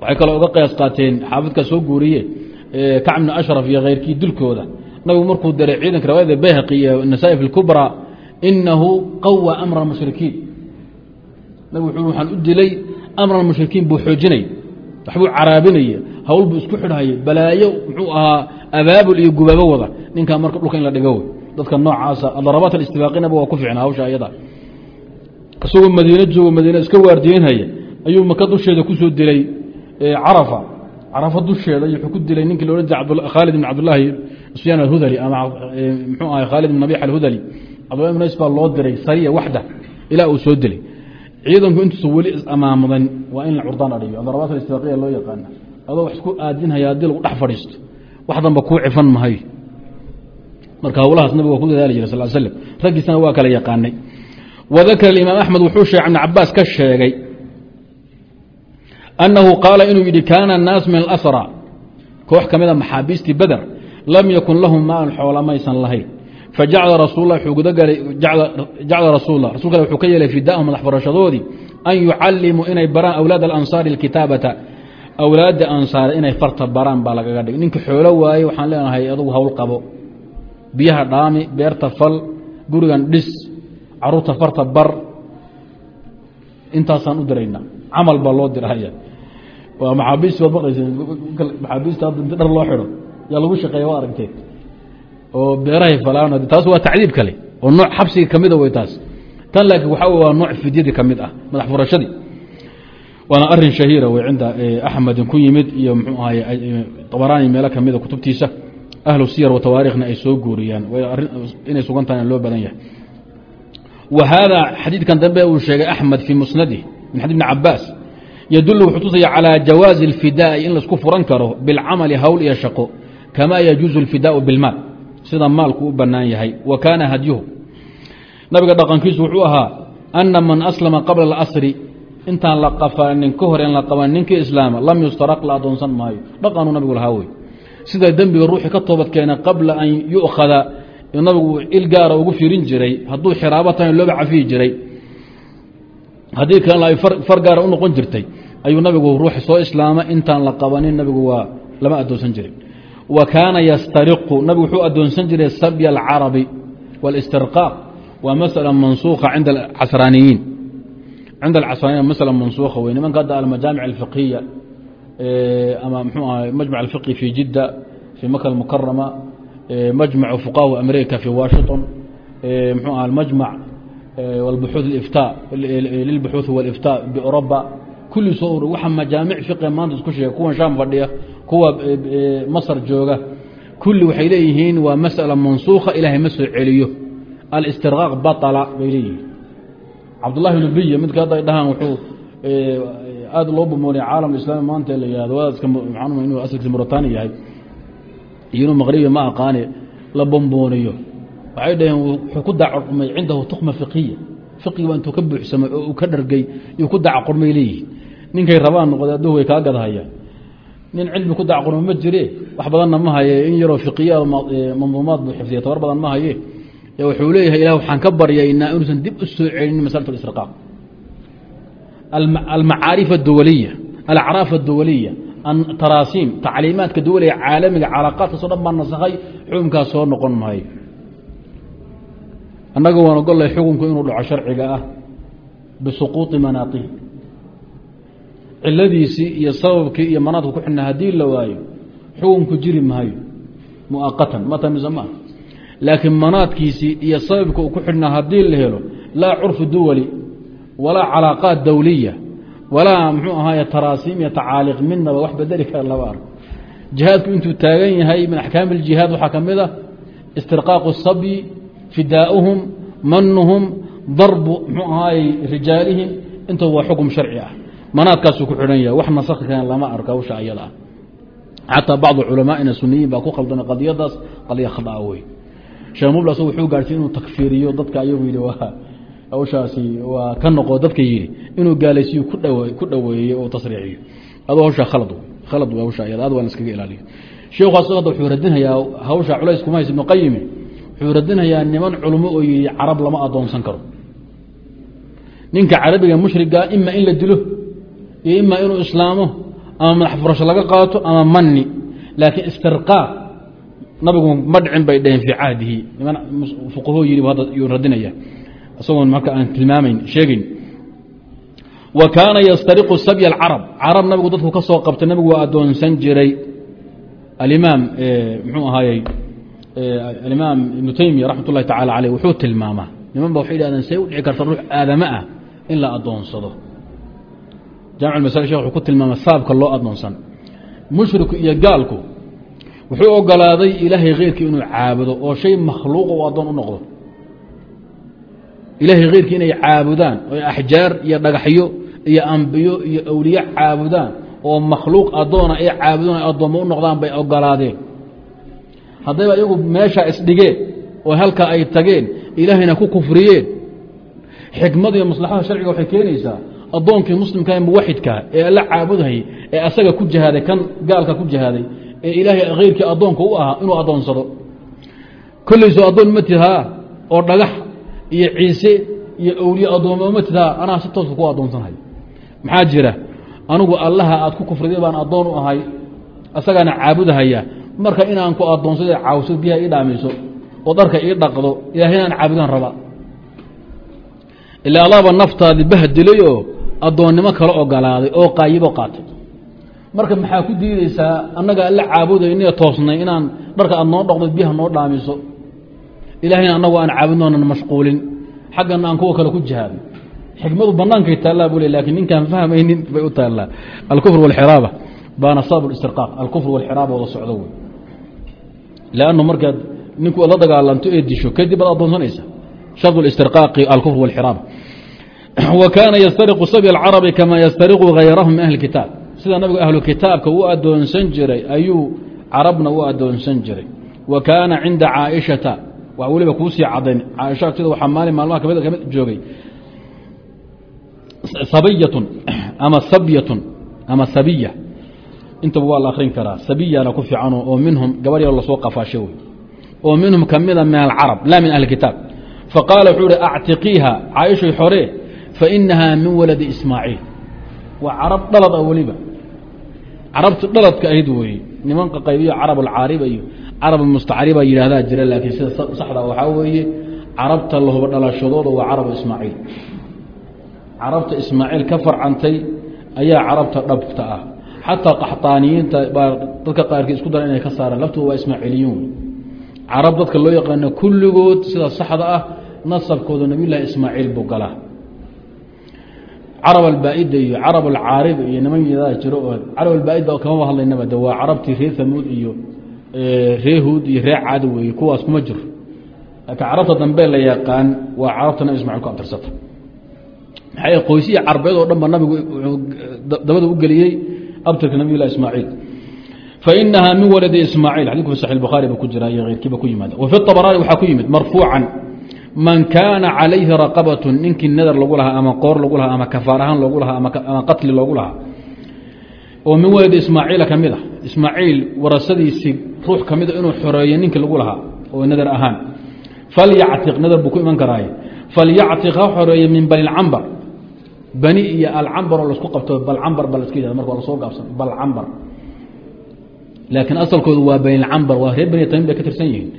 Waxay kaloo uga qiyaas qaateen xaafidka soo guuriye kacb bn ashraf iyo keyrkii dilkooda nabigu markuu daray ciidanka riwaayada bayhaqi iyo nasaa-i fi lkubra inahu qawa amra mushrikiin nabig wuxuu waxaan u dilay amra mushrikiin buu xoojinay waxbuu caraabinaya hawl buu isku xidhhaya balaayo muxuu ahaa abaabul iyo gubaabo wada. Ninkaa marka dhulka in la dhigo dadka noocaasa darabaat alistibaaqinaba waa ku fiicna hawsha ayada isagoo madiine joogo madiine iska waardiyeynhaya dilay carafa dusheeda wuxuu ku dilay ninkii loodhan jiray khaalid ibn cabdillaahi sufyaan alhudali ama mxuu ahay khaalid ibn nabix alhudali cabdullahi ibn baa loo diray sariya waxda ilaa uu soo dilay. Ciidanku intuusa weli is-amaamadan waa in la curdaan adhiyo darabaat alistibaqiya loo yaqaana adoo wax isku aadinhaya haddii lagu dhex fadhiisto. Wax danba kuu cifan mahayo marka howlahaas nabiga waa ku dadaali jira sal slm raggiisana waa kala yaqaanay. Wadakara imaam axmed wuxuu sheegay ibn cabaas ka sheegay annahu qaala inuu yidhi kaana annaas min alasra koox ka mida maxaabiistii beder lam yakun lahum maalun xoola maysan lahayn fajacala rasuul jacala rasulla rasulka wuxuu ka yeelay fidaahum madax farashadoodii an yucallimuu inay baraan awlaad alansaari alkitaabata awlaadda ansaar inay farta baraan baa lagaga dhig ninka xoolo waaye waxaan leenahay adugu hawl qabo biyaha dhaami beerta fal gurigan dhis carruurta farta bar intaasaan u diraynaa camal baa loo diraya waa maxaabiist baad maqlaysa maxaabiista hadda inti dhar loo xidho yaa lagu shaqeeya waa aragteen oo beerahay falaan taas waa tacdiib kale. Oo nooc xabsiga ka mida wey taas. Tan laakiin waxaa waa nooc fidyadii ka mid ah madax furashadii. Waana arrin shahiira wey cinda axmedin ku yimid iyo mxuu ahay abaraani meelo ka mida kutubtiisa. Ahlu siyar wa ay soo guuriyaan. Inay sugan tahay loo badan yahay. Wa haada xadiidkan dambe uu sheegay axmed fii musnadih min xadii bni cabaas yadul wuxuu tusaya calى jawaazi اlfidaaءi in laisku furan karo bilcamali hawl iyo shaqo kama yajuuzu اlfidaau bilmaal sida maalku u banaan yahay wa kaana hadyuhu nabiga dhaqankiisu wuxuu ahaa ana man aslama qabla اlasri intaan la qafanin ka hor en la qaban ninkii islaama lam yustaraq la adoonsan maayo dhaqanuu nabigu lahaa wey sida dembiga ruuxii ka toobad keena qabla an yu'khada nabigu il gaara ugu firin jiray hadduu xiraabo tahay looba cafiyi jiray haddii kalena ay far gaara u noqon jirtay ayuu nabigu ruuxi soo islaama intaan la qabanin nabigu waa lama adoonsan jirin. Wa kaana yastariqu nabigu wuxuu adoonsan jiray sabya alcarabi wاlistirqaaq waa masala mansuuka cinda acasraaniyiin cinda alcasraaniyin masala mansuuka wey nimanka hadda almajaamic alfiqhiya ama mxuu ahay majmac alfiqhi fi jidda fii maka almukarama majmacu fuqahu america fi washington mxuu aha majmac wlbuxuuث iftaa lilbuxuuث wاliftaa biuroba kulli soo ur waxa majaamic fiqe maanta isku sheega kuwan shaam fadhiya kuwa masr jooga kulli waxay leeyihiin waa masأala mansuuka ilahay ma soo celiyo alistirqaaq baطla bay leeyihiin cabdullahi lubiya midka hadda ay dhahaan wuxuu aada loo bumoonay caalam islaami maanta la yihahdo wadaadka maxaan inuu asalkiisa muritani yahay iyo inuu maqribi ma aqaane la bombooniyo waxay dhaheen wuxuu ku dacaqurmay cindahu tukma fiqiya fiqiga intuu ka buuxsamay oo uu ka dhargay yuu ku dacaqurmay leeyihiin. Ninkay rabaan noqday adduhu way kaa gadahayaan nin cilmi ku dacaqurma ma jire. Wax badanna ma haye. In yaroo fiqiya manduumaad buu xifdiya tabar badan ma haye. Wuxuu leeyahay ilah waxaan ka baryaynaa inuusan dib u soo celinin masalat اlisriqaaq almacaarif aduwaliya alacraaf aduwaliya taraasiim tacliimaadka duwaliga caalamiga calaaqaadkaasoo dhan baa nasakhay xukunkaas soo noqon maayo annaga waan ogolay xukunku inuu dhaco sharciga ah bisuquuطi manaaqih ciladiisii iyo sababkii iyo manaadku ku xidhnaa haddii la waayo xukunku jiri maayo muaqatan matamisan maa laakiin manaadkiisii iyo sababkii ku xidhnaa haddii la helo laa curfu duwali walaa calaaqaat dowliya walaa mxuu ahaaye taraasiim iyo tacaaliiq midnaba wax bedeli kara laba arg jihaadku intuu taagan yahay min axkaami اljihaad waxaa ka mid ah istirqaaqu sabyi fidaauhum manuhum darbu muxuu ahaay rijaalihim inta waa xukum sharci ah. Manaadkaasuu ku xidhan yahay wax nasakhi kan lama arko hawsha ayada ah. Xataa bacdu culamaaina suniyiin baa ku khaldamay qadiyadaas qadiya khadaa wey sheekh mubl asag wuxuu gaarsiy inuu takfiiriyo dadka ayagu yidhi waa hawshaasi waa ka noqo dadka yidhi inuu gaalaysiyo ku dhoweeyey oo tasriixiyo adoo hawshaa khalad khalad hawsha ayada ad waan iskaga ilaaliyo. Sheekhu asag wuxuu radinhayaa hawsha culays kuma haysa ibnu qayimi wuxuu radinhayaa niman culimo oo yihi carab lama adoonsan karo. Ninka carabiga mushriga ima in la dilo iyo ima inuu islaamo ama madax furasho laga qaato ama mani laakiin istirqaaq nabigu ma dhicin bay dhaheen fii cahdihi niman fuqahoo yidhi hadda yuu radinaya isagoon marka aan tilmaamayn sheegayn. Wa kaana yastariqu sabya alcarab. Carab nabigu dadku ka soo qabtay nabigu waa addoonsan jiray. Alimaam muxuu ahaayey alimaam ibnu taymiya raxmat ullahi tacala caleyh wuxuu tilmaamaa niman ba waxay yidhahdeen see u dhici karta ruux aadame ah in la addoonsado jaamic masal shekh wuxuu ku tilmaamay saabka loo addoonsan mushriku iyo gaalku wuxuu ogolaaday ilaahay kheyrkii inuu caabudo oo shay makhluuqa u addoon u noqdo ilaahay kheyrkii inay caabudaan oo axjaar iyo dhagaxyo iyo ambiyo iyo awliye caabudaan oo makhluuq addoona ay caabudaan addoommo u noqdaan bay ogolaadeen haddayba iyagu meeshaa isdhigeen oo halkaa ay tageen ilaahayna ku kufriyeen. Xikmad iyo maslaxada sharciga waxay keenaysaa addoonkii muslimkaah muwaxidkaa ee alla caabudhay ee asaga ku jihaaday kan gaalka ku jihaaday ee ilaahay khayrkii addoonka u ahaa inuu addoonsado kollayso addoon ma tihaa oo dhagax iyo ciise iyo awliye addoommo ma tihaa anaa si toosa ku addoonsanhay maxaa jira? Anigu allaha aad ku kufriday baan addoon u ahay asagaana caabudahaya marka inaan ku addoonsado caawsad biyaha ii dhaamayso oo dharka ii dhaqdo ilahay inaan caabudaan raba ilaa allaaba naftaadii bahdilay oo addoonnimo kala ogolaaday oo qaayibo qaatay. Marka maxaa ku diideysaa annaga alla caabudayniyo toosnay inaan dharka aad noo dhaqdo biyaha noo dhaamiso ilahayna annagu aan caabudnoonan mashquulin xaggana aan kuwa kale ku jihaadno xikmadu banaankay taallaa buu le laakiin ninkaan fahmaynin bay u taallaa. Alkufr walxiraaba baana sabab istirqaaq. Alkufr walxiraaba wada socdo wey lannu markaad ninku la dagaalanto ee disho kadib baad addoonsanaysa shard istirqaaqi alkufr walxiraaba wa kaana yastariqu sabya alcarabi kama yastariqu hayrahum min ahli kitaab sida nabigu ahlu kitaabka u addoonsan jiray ayuu carabna u addoonsan jiray wa kaana cinda caaishata waa weliba kuusii cadayn caaisha agtida waxaa maalin maalmaha ka mid ka mid joogay sabiyatun ama sabyatun ama intaba waa la akrin karaa sabiyana ku fiican oo minhum gabar yar la soo qafaasho wey oo minhum kamida min alcarab laa min ahli kitaab faqaala wuxuu hi actiqiiha caaishay xore fainaha min waladi ismaaciil. Waa carab dhalad a weliba. Carabtu dhaladka ahayd weeye niman qaqaybiyo carab alcaariba iyo carab almustacriba yidhahdaa jira laakiin sida saxda waxaa weeye carabta lahuba dhalashadooda waa carab ismaaciil. Carabta ismaaciil ka farcantay ayaa carabta dhabta ah xataa qaxطaaniyiinta dadka qaarkii isku dara inay ka saareen laftooda waa ismaaciiliyuun carab dadka loo yaqaano kulligood sida saxda ah nasabkooda nabiy llahi ismaaciil buu galaa carab albaa-ida iyo carab alcaarib iyo niman yadaa jiro oo carab albaa-ida kamaba hadlaynaba de waa carabtii reer hamuud iyo ree huud iyo ree caadi weeye kuwaas kuma jiro laakiin carabta dambe la yaqaan waa carabta nabi ismacil ku abtirsata maxaa qoysiya carbeed oo dhan ba nabigu dabada u geliyey abtirka nabiy lah ismaaciil. Fainaha min waladi ismaaciil xadidku fi saxi bukhaari ba ku jira iyo keyrkiiba ku yimaada. Wa fi abaraani waxaa ku yimid marfuucan man kaana calayhi raqabatun ninkii nadar lagu lahaa ama qoor lagu lahaa ama kafaar ahaan loogu lahaa ama qatli loogu lahaa oo min waladi ismaaciila ka mid a ismaaciil warasadiisii ruux ka mida inuu xoreeyo ninkii lagu lahaa oo nadar ahaan. Falyactiq nadar buu ku iman karaaye. Falyactiq ha xoreeyo min bani cambar bani iyo alcambar oo lasku qabto balcambar ba yihahda marka waa la soo gaabsan balcambar laakiin asalkoodu waa bani cambar waa reer bani tamiim bay ka tirsan yihiin.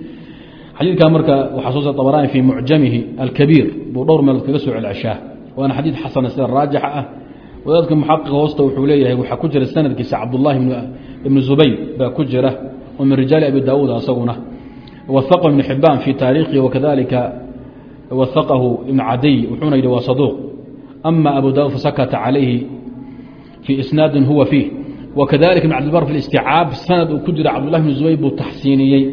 Xadiidkaa marka waxaa soo sa abaraani fii mucjamihi alkabiir buu dhowr meelood kaga soo celceshaa. Waana xadiid xasana sida raajixa ah. Wadaadka muxaqiqa hoosta wuxuu leeyahay waxaa ku jira sanadkiisa cabdullahi ibnu zubayr baa ku jira oo min rijaali abi daawuud asaguna. Wahaqahu ibnu xibaan fii taariikhihi wakadalika wahaqahu ibnu cadiy wuxuuna yidhi waa saduuq ama abu daawud fasakata calayhi fii isnaadin huwa fiih wakadalika ibn cabdilbar fi isticaab sanad uu ku jira cabdullahi ibnu zubayr buu taxsiiniyey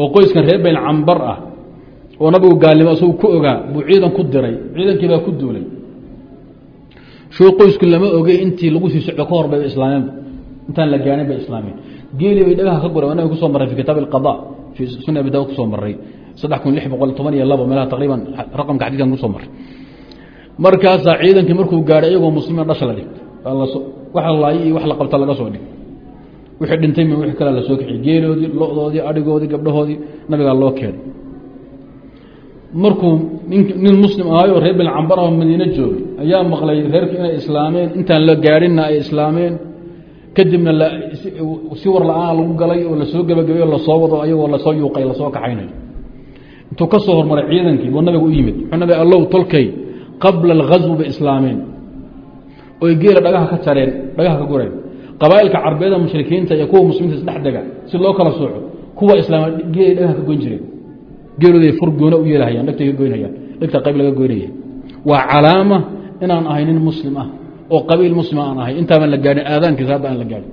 oo qoyskan reer bayn cambar ah oo nabigu gaalnimo isagu ku ogaa buu ciidan ku diray ciidankii baa ku duulay shuu qoysku lama ogey intii lagu sii socdo ka hor bay islaameen intaan la gaarin bay islaameen geeli bay dhagaha ka gureen nabiga ku soo marray fi kitaab alqada fi sunan abi daawud ku soo marray saddex kun lix boqol toban iyo labo meelaha taqriiban raqamka xadiidkan ku soo marray markaasaa ciidankii markuu gaadhay iyagoo muslimiin dhasha la dhigtay. Wax la laayay iyo wax la qabta laga soo dhig wixii dhintay m wixii kale la soo geeloodii lo-doodii adhigoodii gabdhahoodii nabigaa loo keenay. Markuu nin muslim ahayoo reer bin cambar oo madiine joogay ayaa maqlay reerkii inay islaameen intaan la gaadhinna ay islaameen. Kadibna si war la'aan lagu galay oo la soo gebagabay oo la soo wado ayagoo la soo yuuqay la soo kaxaynayo intuu ka soo hormaray ciidankii buu nabiga u yimid. Wuxuu nabi allow tolkay qabla alghaswi bay islaameen oy geela dhagaha ka jareen dhagaha ka gureen. Qabaa'ilka carbeeda mushrikiinta iyo kuwa muslimiinta isdhex dega si loo kala sooco kuwa islaama geelay dhagaha ka goyn jireen. Geelooday fur goona u yeelahayaan dhegtay ka goynayaan dhegta qayb laga goynaya waa calaama inaan ahay nin muslim ah oo qabiil muslima aan ahay intaabaan la gaadhin aadaankiisa hadda aan la gaadhin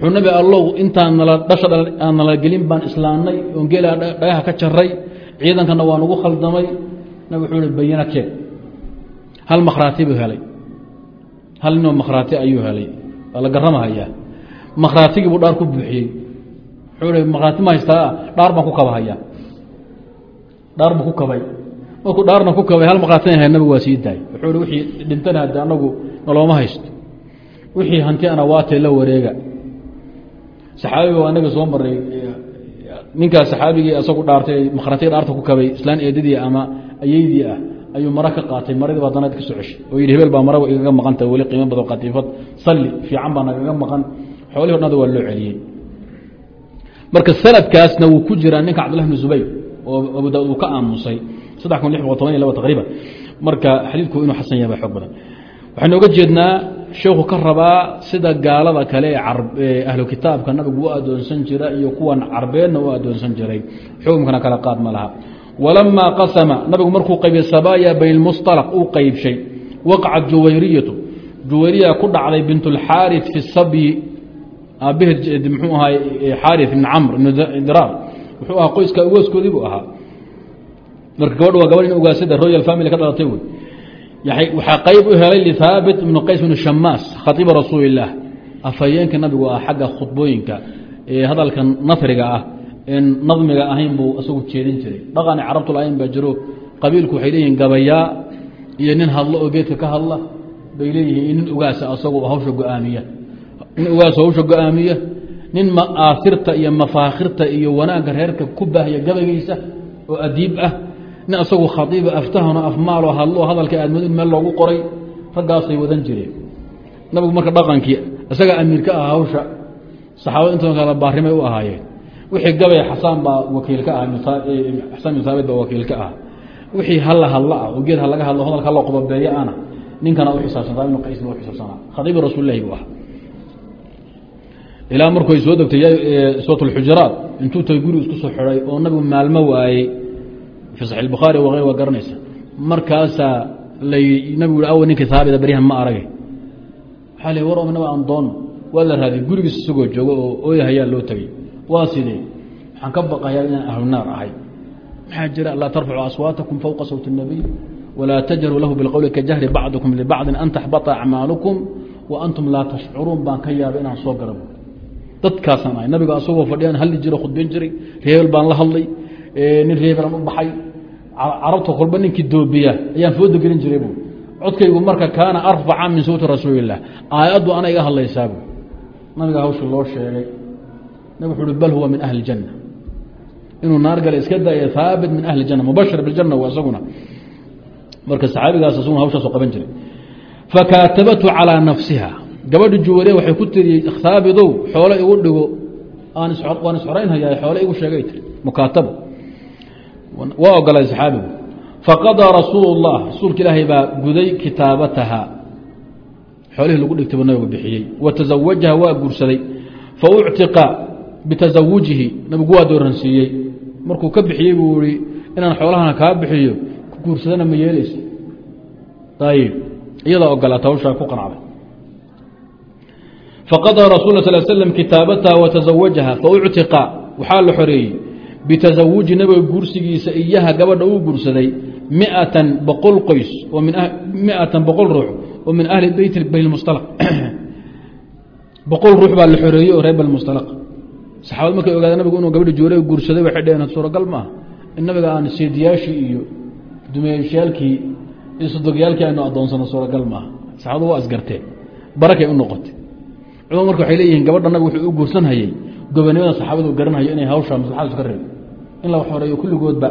wuxuu nabi allow intaan nala dhasha aan nala gelin baan islaamnay oon geelaa dhagaha ka jaray ciidankana waa nagu khaldamay nabig wuxuu hi bayana keeg hal makhraati buu helay. Hal ninoo makhraati ayuu helay. Waa la garamahayaa. Makhraatigi buu dhaar ku buuxiyey. Wuxuu hi makhraati ma haystaa? Dhaar baan ku kabahayaa. Dhaar buu ku kabay. Markuu dhaarna ku kabay hal makhraati hay nabigu waa sii daayay. Wuxuu hi wixii dhintana hadde anagu nalooma haysto. Wixii hanti ana waatee la wareega. Saxaabiga waa inaga soo maray ninkaas saxaabigii isagu dhaartay makhraatiga dhaarta ku kabay ayeydii ah ayuu mara ka qaatay. Maradii baa danayd ka soo ceshay oo yidhi hebel baa maraga igaga maqanta weli qiimo badan katiifad salli fiican baa nagaga maqan. Xoolihi odhada waa loo celiyey. Marka sanadkaasna wuu ku jiraa ninka cabdillah bni zubayr oo abu uu ka aamusay. Saddex kun lix boqol toban iyo laba taqriiban marka xadiidku inuu xasan yahay baa xoog badan. Waxaynu oga jeednaa sheekhu ka rabaa sida gaalada kale ee ahlu kitaabka nabigu u adoonsan jira iyo kuwan carbeedna u adoonsan jiray. Xukumkana kala qaad ma laha walamaa qasama nabigu markuu qaybiye sabaaya baylmustalaq uu qaybshay waqacat juwayriyatu juwayriya ku dhacday bintulxaarid fi sabyi aabbaheed mxuu ahaa xaari ibn camr ibndiraar wuxuu ahaa qoyska awooskoodii buu ahaa marka gabadh waa gabadh in ogaasada royal family ka dhalatay wey waxaa qayb u helay lhaabit ibnu qays bnu shamaas khaiiba rasuuli illaah afhayeenka nabigu ah xagga khudbooyinka ee hadalka nasriga ah nadmiga ahayn buu isagu jeedin jiray. Dhaqani carabtu lahayn baa jiro. Qabiilku waxay leeyihiin gabayaa iyo nin hadlo oo geedka ka hadla. Bay leeyihiin nin ugaasa asagoo hawsha go'aamiya. Nin ugaasa hawsha go'aamiya nin maaasirta iyo mafaakhirta iyo wanaagga reerka ku baahya gabaygiisa oo adiib ah. Nin asagu khaiiba aftahano afmaaloo hadlo hadalka aadmado in meel loogu qoray raggaasay wadan jireen. Nabigu marka dhaqankii isagaa amiirka ah hawsha saxaabada intoo kale baarimay u ahaayeen wixii gabay xasaan baa wakiil ka ah xasaan bin saabit baa wakiil ka ah. Wixii halla hadla ah oo ha laga hadlo hadalka halloo qobabeeyo ana. Ninkana u xisaabsan ibnu qaysna u xisaabsanaa khadiibi rasuulilahi buu ah. Ilaa markuu ay soo degtay surat alxujuraat intuu tagay guri isku soo xidhay oo nabigu maalmo waayey fi saxi bukhaari wagayr waa garanaysa. Markaasaa nabigu i aw ninkii haabita baryahan ma arage. Waxaa l war omnaba aan doonno waa la raadiyey gurigiis isagoo joogo oo ooyahayaa loo tegey waa sidee? Waxaan ka baqayaa inaan ahlu naar ahay. Maxaa jira? Laa tarfacu aswaatakum fowqa sawti الnabiy walaa tajharuu lahu bilqowli ka jahri bacdikum libacdin an taxbata acmaalukum wa antum laa tashcuruun. Baan ka yaabay inaan soo gala dadkaasaan ahay. Nabiga asagoo fadhiyaan hadli jiro khudbayn jiray reebel baan la hadlay. Nin reebelan u baxay. Carabta kolba ninkii doobiya. Ayaan fooda gelin jiray bu codkaygu marka kaana arfaca min sawti rasuuli illah aayaddu ana iga nabiga hawsha loo sheegay nabig wuxu uhi bal huwa min ahli janna inuu naar gala iska daayo haabit min ahli janna mubashir bijanna waa isaguna marka saxaabigaas isaguna hawshaasu qaban jiray fakaatabatu calىa nafsiha gabadhi juwariya waxay ku tiriyey haabidow xoole igu dhigo waan isxoraynhayaa xoole igu sheegay tiri mukaatabo waa ogolay saxaabigu faqadaa rasuul اllah rasuulka ilaahay baa guday kitaabataha xoolihii lagu dhigtay buu nabigu bixiyey wa taزawajaha waa guursaday fauctiqa bitasawujihi nabigu waa dooransiiyey. Markuu ka bixiyey buu ihi inaan xoolahana kaa bixiyo ku guursadana ma yeeleyso ayib iyadaa ogolaata hawshaa ku qanacday. Faqadaa rasul sal slm kitaabataha wa taزawajaha fauctiqa waxaa la xoreeyey bitasawuji nabiga guursigiisa iyaha gabadha uu guursaday miatan boqol qoys oo miatan boqol ruux oo min ahli beyt bnmustalaq (coughs) boqol ruux baa la xoreeyey oo reer balmustalaq saxaabad markay ogaadeen nabigu inuu gabadhi joore guursaday waxay dheheen suuragal maaha in nabiga aan seediyaashii iyo dumeeshaalkii iyo sodogyaalkii aynu adoonsano suuragal maaha saxaabadu waa asgarteen. Barakay u noqotay. Cumar marka waxay leeyihiin gabadha nabigu wuxuu u guursanhayey gobonimada saxaabadu garanhayo inay hawsha maslaxadiisu ka reeb in la xoreeyo kulligoodba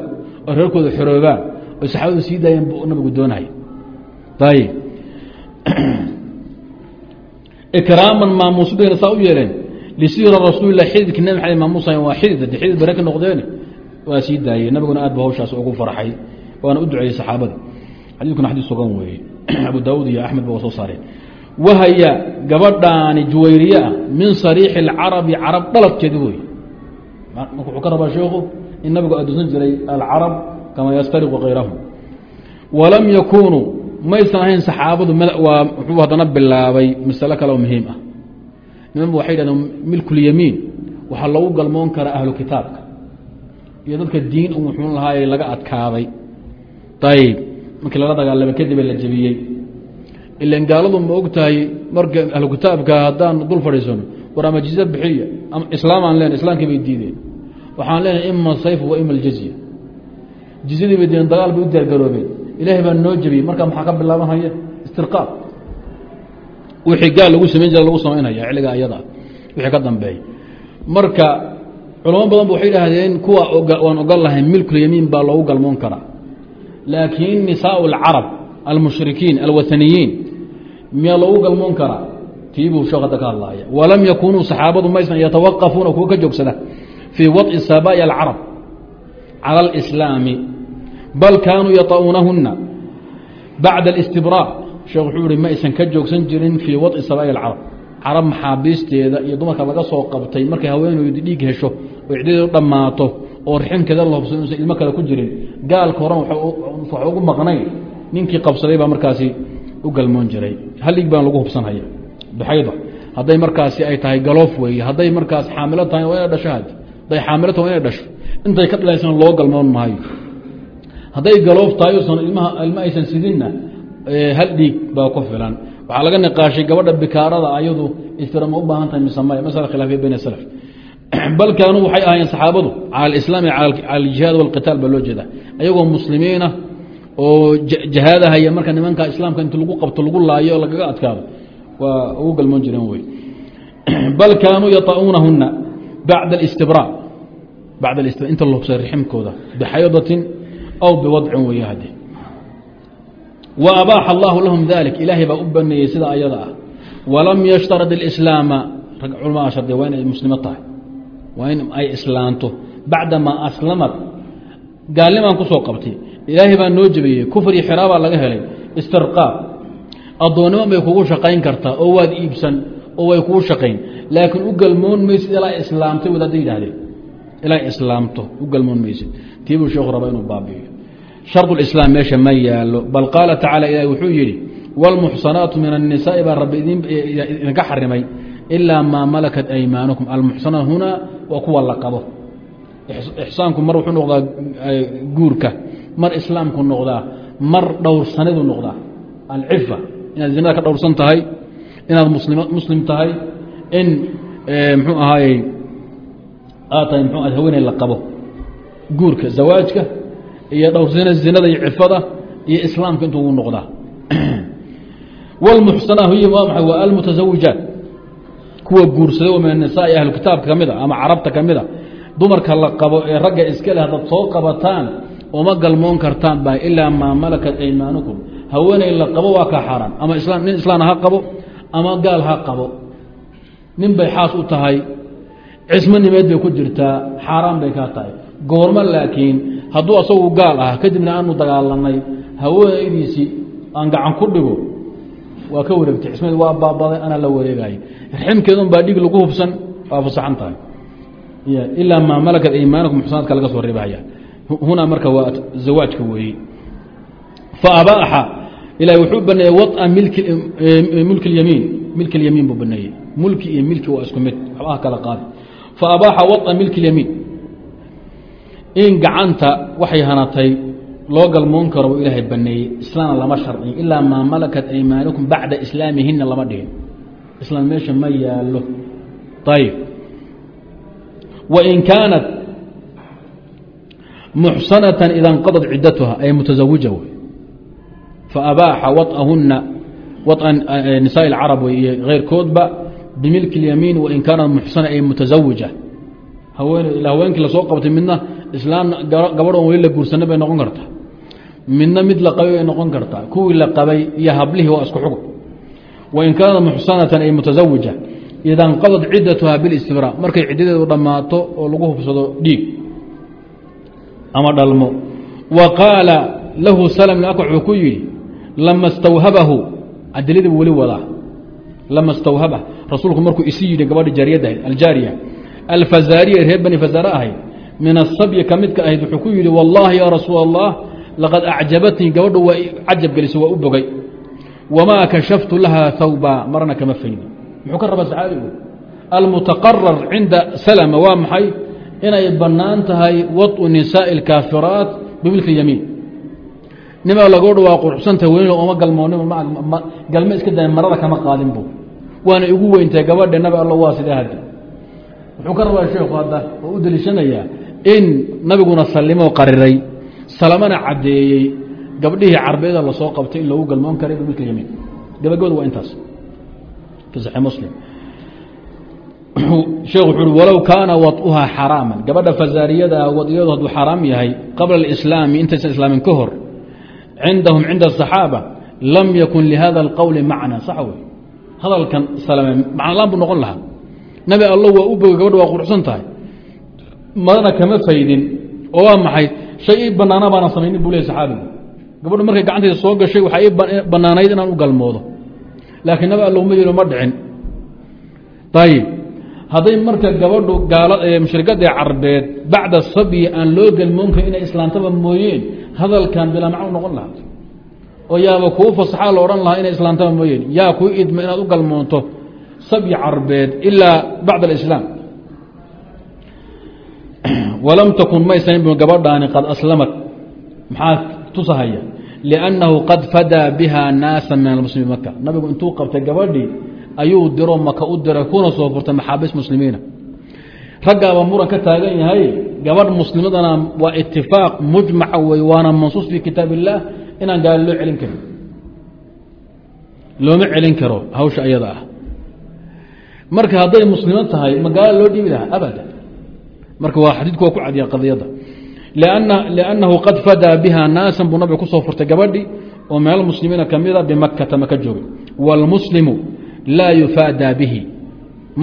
oo reerkooda xoroobaan oy saxaabadu sii daayeen buu nabigu doonaya ayib (clears throat) ikraaman maamuus bayna saa u yeeleen lisiira rasuulilah xididki nabi maxamed maamuusayn waa xidid xidid bare ka noqdeen waa sii daayey nabiguna aad ba hawshaas ugu farxay waana u duceeyey saxaabada xadiidkuna xadiis sugan weeye abu daawud iyo axmed ba waa soo saareen wahaya gabadhaani juwayriye ah min sariixi اlcarabi carab dhaladkeedi wey wuxuu ka rabaa sheekhu in nabigu adoonsan jiray alcarab kama yastariqu kayrahu walam yakunuu maysan ahayn saxaabadu waa wuxuu haddana bilaabay masalo kale oo muhiim ah nimanba waxay dhahdeen milkulyamiin waxaa lagu galmoon karaa ahlu kitaabka. Iyo dadka diin muxuun lahaay laga adkaaday ayib markii lala dagaalama kadibee la jebiyey. Ilan gaaladu ma og tahay marka ahlu kitaabka haddaan dul fadhiisano war ama jizya bixiya ama islaamaan len islaamkii bay diideen. Waxaan leenahay ima sayf wa ima aljizya. Jizyadii bay diideen dagaal bay u diyaargaroobeen ilaahay baa noo jebiyey marka maxaa ka bilaabanhaya istirqaab wixii gaal lagu samayn jira lagu samaynaya xilliga ayada wixii ka dambeeya marka culamo badan ba waxay idhaahdeen kuwa waan ogol lahay milkulyamiin baa loogu galmoon karaa laakiin nisaau alcarab almushrikiin alwaaniyiin miyaa loogu galmoon karaa tiibuu sheekh hadda ka hadlaaya walam yakunuu saxaabadu maysan yatawaqafuuna kuwa ka joogsada fii waطci sabaai alcarab cala alislaami bal kaanuu yaطa'uunahuna bacda اlاstibrاc sheekh wuxuu ihi ma aysan ka joogsan jirin fii waطci sabaai alcarab carab maxaabiisteeda iyo dumarka laga soo qabtay markay haweeneydu dhiig hesho oo icdadeedu dhammaato oo rixinkeeda la hubsan usan ilmo kale ku jirin gaalka horan wax ugu maqnayn ninkii qabsaday baa markaasi u galmoon jiray. Hal baan lagu hubsanhaya baxayda hadday markaasi ay tahay galoof weeye. Hadday markaas xaamilo tahay waa inay dhasho had hadday xaamilo tahay waa inay dhasho. Intay ka dhalaysan loo galmoon maayo. Hadday galoof tahay usan ilmaha ilmo aysan sidinna Eh, hal dhiig baa ku filan. Waxaa laga niqaashay gabadha bikaarada ayadu istira ma u baahan tahay mise may masala khilaafiya bayn salaf. (clears throat) Bal kaanuu waxay ahaayeen saxaabadu cala alislaami cala aljihaad walqitaal baa loo jeedaa. Ayagoo muslimiina oo jahaadahaya marka nimanka islaamka inta lagu qabto lagu laayo o lagaga adkaado waa ugu galmoon jireen wey (clears throat) bal kaanuu yaطa'uunahuna bacda alistibraa. Bacda alistibra inta la hubsay raximkooda bixayadatin aw biwadcin weeye haddee wa abaaxa allahu lahum dalik ilaahay baa u baneeyey sida ayada ah. Walam yashtarad اlislaama rag culmaa shardiya waa inay muslimo tahay. Waa in ay islaanto. Bacdamaa aslamad gaalnimaan ku soo qabtay. Ilaahay baa noo jebiyey kufri xiraabaa laga helay. Istirqaab addoonnimo bay kugu shaqayn kartaa oo waad iibsan oo way kuu shaqayn. Laakiin u galmoon maysid ilaa islaamtay wadaadda yidhahdeen ilaa islaamto. U galmoon maysid shardu lislaam meesha ma yaalo bal qaala tacala ilahi wuxuu yidhi wاlmuxsanaatu min الnisaaءi baa rabbi idinka xarimay ilaa maa malakat aymaanukum almuxsanaat huna waa kuwa la qabo ixsaanku mar wuxuu noqdaa guurka mar islaamku noqdaa mar dhowrsanidu noqdaa alcifa inaad zinada ka dhowrsan tahay inaad muslim tahay in mxuu ahaayey aad tahay mxu aad haweeney la qabo guurka zawaajka iyo dhowrsana zinada iyo cifada iyo islaamka intuu noqdaa. (clears throat) Wlmuxsanaa hiy waa maay waa almutazawijaat kuwa guursaday oo min anisaai ahlu kitaabka ka mid a ama carabta ka mid a dumarka la qabo ee ragga iska leh haddaad soo qabataan uma galmoon kartaan ba ilaa maa malakat aymaanukum haweeney la qabo waa kaa xaaraan. Ama nin islaana ha qabo ama gaal ha qabo. Nin bay xaas u tahay. Cismo nimeed bay ku jirtaa. Xaaraan bay kaa tahay goormo laakiin hadduu asagu gaal ah kadibna aanu dagaalanay haweenaydiisii aan gacan ku dhigo waa ka wareegtay cismeed waa baabaday anaa la wareegay riximkeedun baa dhig lagu hubsan waa fasaxan tahay ilaa maa malakat aymaanakum muxsanaadka laga soo reebahaya hunaa marka waa zawaajka weeye fa abaaxa ilahi wuxuu baneeyey waطa milk اlyamiin milk اlyamiin buu baneeyey mulki iyo milki waa isku mid waxbaha kala qaadi fa abaaxa waطa milk اlyamiin in gacanta waxay hanatay loo galmoon karo buu ilaahay baneeyey islaana lama sharciyo ilaa maa malakat aymaanukum bacda islaamihina lama dhihin islaam meesha ma yaalo ayb wain kaanat muxsanatan ida nqadad ciddatuha ay mutaزawija wey faabaaxa waطahuna waطa nisaa اlcarab wey iyo keyrkoodba bimilki اlyamiin wain kaanat muxsana ay mutaزawija haween ila haweenkii lasoo qabtay midna islaam gabadhoon weli la guursanay bay noqon kartaa. Midna mid la qabay bay noqon kartaa. Kuwii la qabay iyo hablihii waa isku xugub. Wain kaanat muxsanatan ay mutasawija ida nqadad ciddatuha bilistibraa markay ciddadeedu dhammaato oo lagu hubsado dhiig ama dhalmo. Wa qaala lahu salm bn akwac wuxuu ku yidhi lama stawhabahu adiladiibu weli wadaa. Lama stawhabah rasuulku markuu isi yidhi gabadha jaariyadda ahayd aljaariya alfazaariya reer bani fazaare ahayd min asabyi ka midka ahayd wuxuu ku yidhi wallahi ya rasuul allah laqad acjabatnii gabadhu waa cajab gelisay waa u bogay wamaa kashaftu laha hawba marna kama faydi muxuu ka rabaa saxaabigu almutaqarar cinda salma waa maxay inay bannaan tahay waطu nisaaءi اlkaafiraat bimilki yamiin nima lagoodha waa quruxsanta weyn oma galmooni galme iska day marada kama qaadin bu waana igu weyntahay gabadhe nabi alla waa sidee haddi wuxuu ka rabaa sheekhu hadda oo u deliishanayaa in nabiguna sallimo qariray salamana caddeeyey gabdhihii carbeeda la soo qabtay in loogu galmoon karay midka yamiin gabagabada waa intaas. I muslim. (clears throat) Sheekh wuxu uhi walow kaana wad'uhaa xaraaman. Gabadha fasaariyada wadiyadu hadduu xaraam yahay qabla اlislaami intaysan islaamin ka hor cindahum cinda asaxaaba lam yakun lihada اlqowli macna sax wey hadalkan salame macnalaam buu noqon lahaa. Nabi allo waa u boga gabadha waa quruxsan tahay madana kama faydin. Oo waa maxay? Shay ii banaana baana samaynin buu ley saxaabigu gabadhu markay gacantayda soo gashay waxaa ii banaanayd inaan u galmoodo. Laakiin nabi allo ma yelo ma dhicin. Ayib hadday marka gabadhu mushrikadii carbeed bacda sabyi aan loo gelmoon karin inay islaantaba mooyeen hadalkan bilaa macnu noqon lahaa. Oo yaaba kuu fasaxaa la odhan lahaa inay islaantaba mooyeen. Yaa kuu idma inaad u galmoonto sabyi carbeed ilaa bacd alislaam walam takun maysan bu gabadhaani qad aslamat. Maxaa tusahaya? Liannahu qad fadaa biha naasa min almuslimiin maka nabigu intuu qabtay gabadhii ayuu diro maka u diray kuna soo furtay maxaabiis muslimiina. Raggaaba muran ka taagan yahay gabadh muslimadana waa itifaaq mujmaca wey waana mansuus fi kitaab illaah inaan gaalo loo celin karin. Looma celin karo hawsha ayada ah. Marka hadday muslimo tahay ma gaalo loo dhiibi lahaa? Abada marka waa xadiidku waa ku cadiya qadiyadda. Liannahu qad fadaa biha naasan buu nabiga ku soo furtay gabadhii oo meel muslimiina kamida bimakata maka joogay. Wاlmuslimu laa yufaadaa bihi.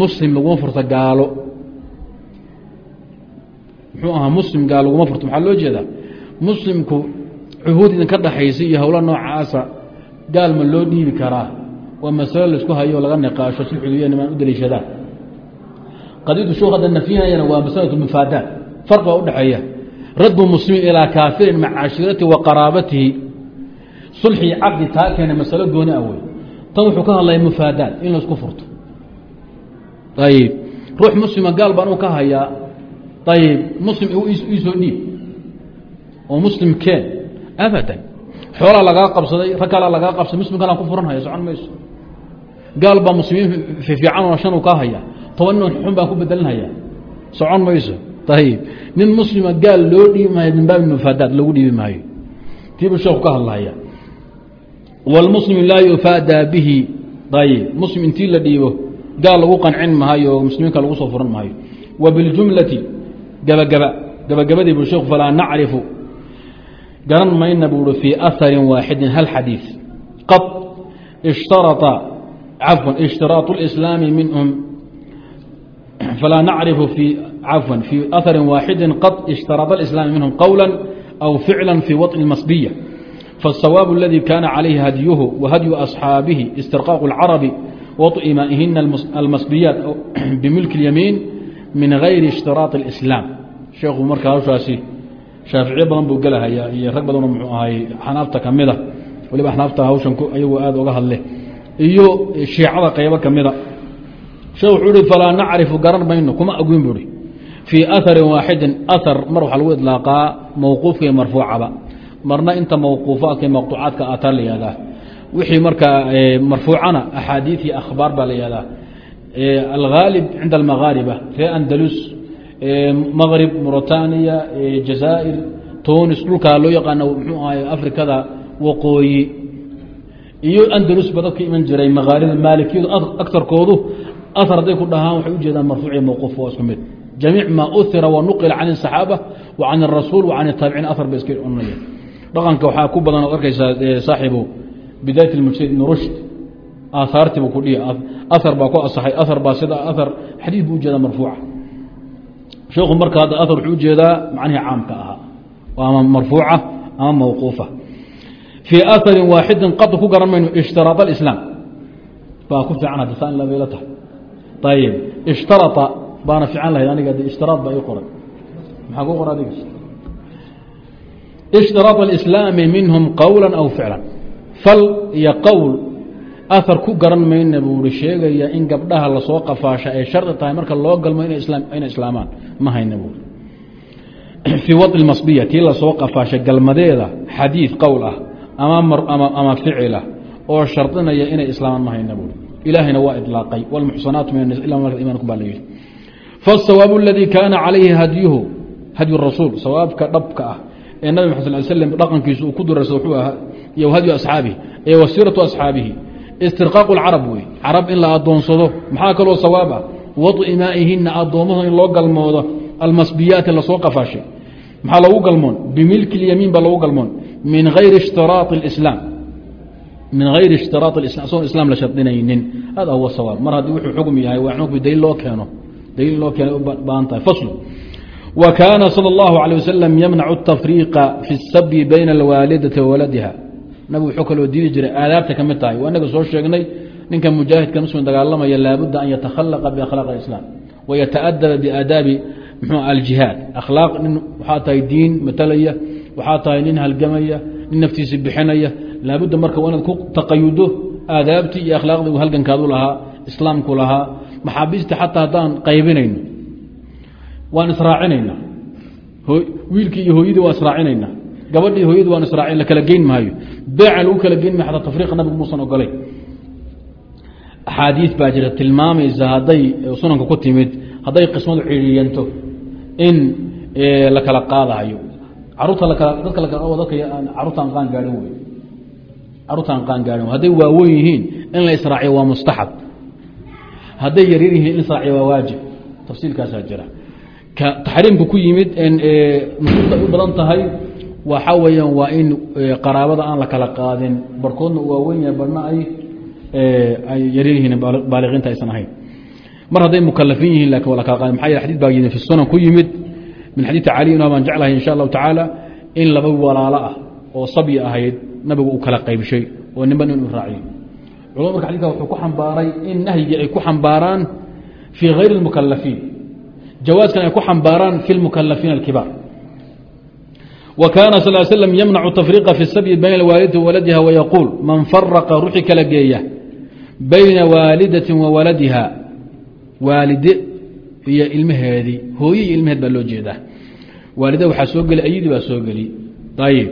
Muslim laguma furto gaalo. Muxuu ahaa muslim gaalo laguma furto. Maxaa loo jeedaa? Muslimku cuhuud idinka dhaxaysay iyo howla noocaasa gaal ma loo dhiibi karaa. Waa masalo la isku hayo laga niqaasho si xuduuya nimaan u daliishadaa qadiyadu sheekh hadda nafyinayana waa masalatu mufaadaat farq baa udhexeeya raddu muslimiin ilaa kaafirin maca cashiiratihi wa qaraabatihi. Sulxii caqdi taa keena masalo gooni ah wey tan wuxuu ka hadlaya mufaadaat in la isku furto. Ayib ruux muslima gaal baan u ka hayaa. Ayib muslim iisoo dhiib. Oo muslim keen. Abadan. Xoolaa lagaa qabsaday rag lagaa qabsaday muslim ku furan haya socon mayso. Gaal baa muslimiin fiican oo shan u kaa haya toban nin xun baan ku bedelinhayaa socon mayso ayib nin muslima gaal loo dhiibi maayo min baabi mufaadaat loogu dhiibi maayo tiibuu sheeku ka hadlahaya wاlmuslim laa yufaadaa bihi ayb muslim intii la dhiibo gaal lagu qancin maayo oo muslimiinka lagu soo furan maayo wa biاljumlati gabagaba gabagabadii bu sheku falaa nacrifu garan mayna buui fii ahari waaxidin hal xadiiث qad ishtaraa cafwan ishtiraaط اlislaami minhum falaa nacrifu cafwan fii ahari waaxidi qad ishtaraaط اlislaami minhum qowla aw ficla fii waطni اmasbiya فالصواب الذي كان عليه هديه وهدي أصحابه استرقاق العرب وطئمائهن المصبيات بملك اليمين من غير اشتراط الإسلام شيخ مركا هوشاسي شافعي بدن buu gelahaya iyo rag badanoo muxuu ahay xanaafta kamida waliba xanaafta hawshan ayagu aad uga hadle iyo shiicada qaybo kamida sheekh wuxuu ihi falaa nacrifu garan mayno kuma agwin buhi fii aharin waaxidin ahar mar waxaa lagu idlaaqaa mawquufka iyo marfuucaba. Marna inta mawquufaadka maqطuucaadka ataa la yihahdaa wixii markaa marfuucana axaadiiث iyo akhbaar baa la yihahdaa alghaalib cinda almagaariba ree andalus maqrib mauritaniya jazaa'ir tunis dhulkaa loo yaqaano mxuu ahay afrikada waqooyi. Iyo andalus ba dadka iman jiray magaarida maalikiyadu agarkoodu ahar hadday ku dhahaan waxay ujeedaan marfuuciy mawquuf waa isku mid jamiic maa uhira wanuqila can الصaxaaba wa can الrasuul wa can الtaabiciin ahar bay iska onaya dhaqanka waxaa ku badan ood arkaysaa saaxibu bidaayat اlmujtahid ibn rushd aahaartiibuu ku dhihi ahar baa ku asaxay ahar baa sida ahar xadiid buu ujeedaa marfuuca sheekhu marka hadda ahar wuxuu ujeedaa macnihii caamka ahaa ama marfuuca ama mawquufa fii aharin waaxidin qad ku garan mayno ishtiraaط alislaam baa ku fiican hadda saa in labayla tahay ayib ishtaraa baana fiican lahayd aniga ishtiraad baa ii qoray maxaa ku qora adiga ishtiraaط alislaami minhum qowla aw ficlan fal iyo qowl ahar ku garan mayna buu i sheegaya in gabdhaha la soo qafaasha ay shardi tahay marka loo galmo inay islaamaan ma hayna buui fii wadi masbiya tii la soo qafaashay galmadeeda xadiid qowl ah ama ficil ah oo shardinaya inay islaamaan ma hayna buui ilaahayna waa ilaaqay wlmuxsanaatu min imanku baa layidhi faالsawaabu اladii kaana calayhi hadyuhu hadyu rasuul sawaabka dhabka ah ee nabi maxad sal slm dhaqankiisu uu ku durarsa wuxuu ahaa iyo hadyu asxaabihi ee wasiiratu asxaabihi istirqaaqu اlcarab wey carab in la adoonsado maxaa kaloo sawaab ah wadu imaa'ihina addoommada in loo galmoodo almasbiyaati lasoo qafaashay maxaa lagu galmoon bimilki اlyamiin baa lagu galmoon min ayri ishtiraaط اislaam min ayri ishtiraaط islam asoon islam la shardinaynin hada huwa sawaab mar haddii wuxuu xukm yahay waa xukmi daliil loo keeno daliil loo keenay u baahan tahay faslu wa kaana salى اllahu عalيه wasalam yamnacu الtafriiqa fi الsabyi bayna اlwaalidati wa waladiha nabig wuxuu kaloo diidi jiray aadaabta ka mid tahay waa inaga soo sheegnay ninka mujaahidka muslim dagaalamaya laabudda an yatakhalaqa biakhlaaq اislaam wa yataadaba biaadaabi mxuu aljihaad akhlaaq nin waxaa tahay diin matalaya waxaa tahay nin halgamaya nin naftiisi bixinaya laabudda marka waa inaad ku taqayudo aadaabtii iyo akhlaaqdii halgankaadu lahaa islaamku lahaa maxaabiistii xataa haddaan qaybinayno waan israacinayna wiilkii iyo hooyadii waan israacinayna gabadhii hooyadii waan israacin la kala geyn maayo. Beecan lagu kala geyn maayo xataa tafriiqa nabigu muusan ogolay axaadiis baa jirta tilmaamaysa hadday sunanka ku timid hadday qismadu ciriyanto in la kala qaadayo. Caruurta dadka dadka caruurtaan qaan gaadhin wey caruurtaan qaan gaadhin hadday waaweyn yihiin in la israaciyo waa mustaxab hadday yaryar yihiin in israaciyo waa waajib. Tafsiilkaasaa jira. Ka taxriimka ku yimid nusuusta ay u badan tahay waxa weeyaan waa in qaraabada aan la kala qaadin. Barkoodna waaweyn yahay barna ay ay yaryar yihiin baaliqiinta aysan ahayn. Mar hadday mukalafin yihiin laakiin waa la kala qaadin. Maxaa yele xadid baa fi sunan ku yimid min xadiidi cali inah baan jeclahay insha allahu tacaala in laba walaalo ah oo sabyi ahayd nabigu uu kala qaybshay oo ninba nin u raaciyo. Culama marka xadidka wuxuu ku xambaaray in nahyigii ay ku xambaaraan fii hayri اlmukalafiin jawaaskan ay ku xambaaraan fi lmukalafiina alkibaar. Wa kaana sal slm yamnacu tafriqa fi sabyi bayna waalidati wawaladiha wayaquul man faraqa ruuxii kala geeya bayna waalidatin wa waladiha. Waalide iyo ilmaheedii hooye iyo ilmaheed baa loo jeedaa. Waalida waxaa soo geli ayadii baa soo geli. Ayib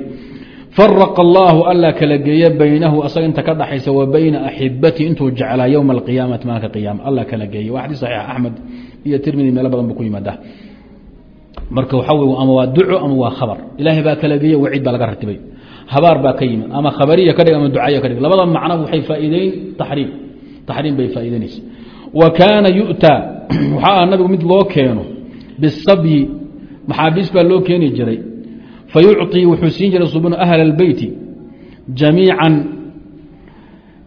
faraqa allaahu alla kala geeye baynahu asaga inta ka dhaxaysa wa bayna axibatihi intuu jeclaa yowma alqiyaamati maalinka qiyaama alla kala geeye waa xadiis saxiix axmed iyo tirmidi meelo badan buu ku yimaadaa marka waxaa wey ama waa duco ama waa khabar ilaahay baa kala geeye waciid baa laga ratibay habaar baa ka yimid ama khabariya ka dhig ama ducaya ka dhig labada macno waxay faa'iideyn taxriim taxriim bay faa'iideynaysa wa kaana yu'taa waxaa nabigu mid loo keeno bisabyi maxaabiis baa loo keeni jiray fa yucطii wuxuu siin jiray subnu ahla اlbeyti jamiica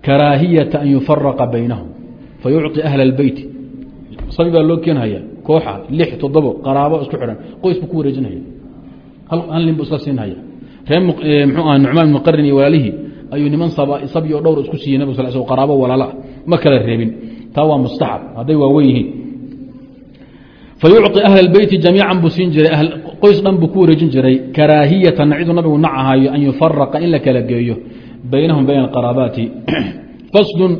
karaahiyata an yufaraqa baynahum fa yucطi ahla اlbeyti sabi baa loo keenhaya kooxa lix toddobo qaraabo isku xidhan qoys buu ku wareejinaya hal nin bu isla siinhaya ree mxuu aha nucmaan ibnu qarin iyo walaalihii ayuu niman sabyi oo dhowr isku siiyey nabig sal sl qaraabo walaala ma kala reebin taa waa mustaxab hadday waawen yihiin fa yucطi ahla اlbeyti jamiican buu siin jiray qoys dhan buu ku wareejin jiray. Karaahiyatan naciduu nabigu nacahayo an yufaraqa in la kala geeyo. Baynahum bayna qaraabaati (clears throat) faslun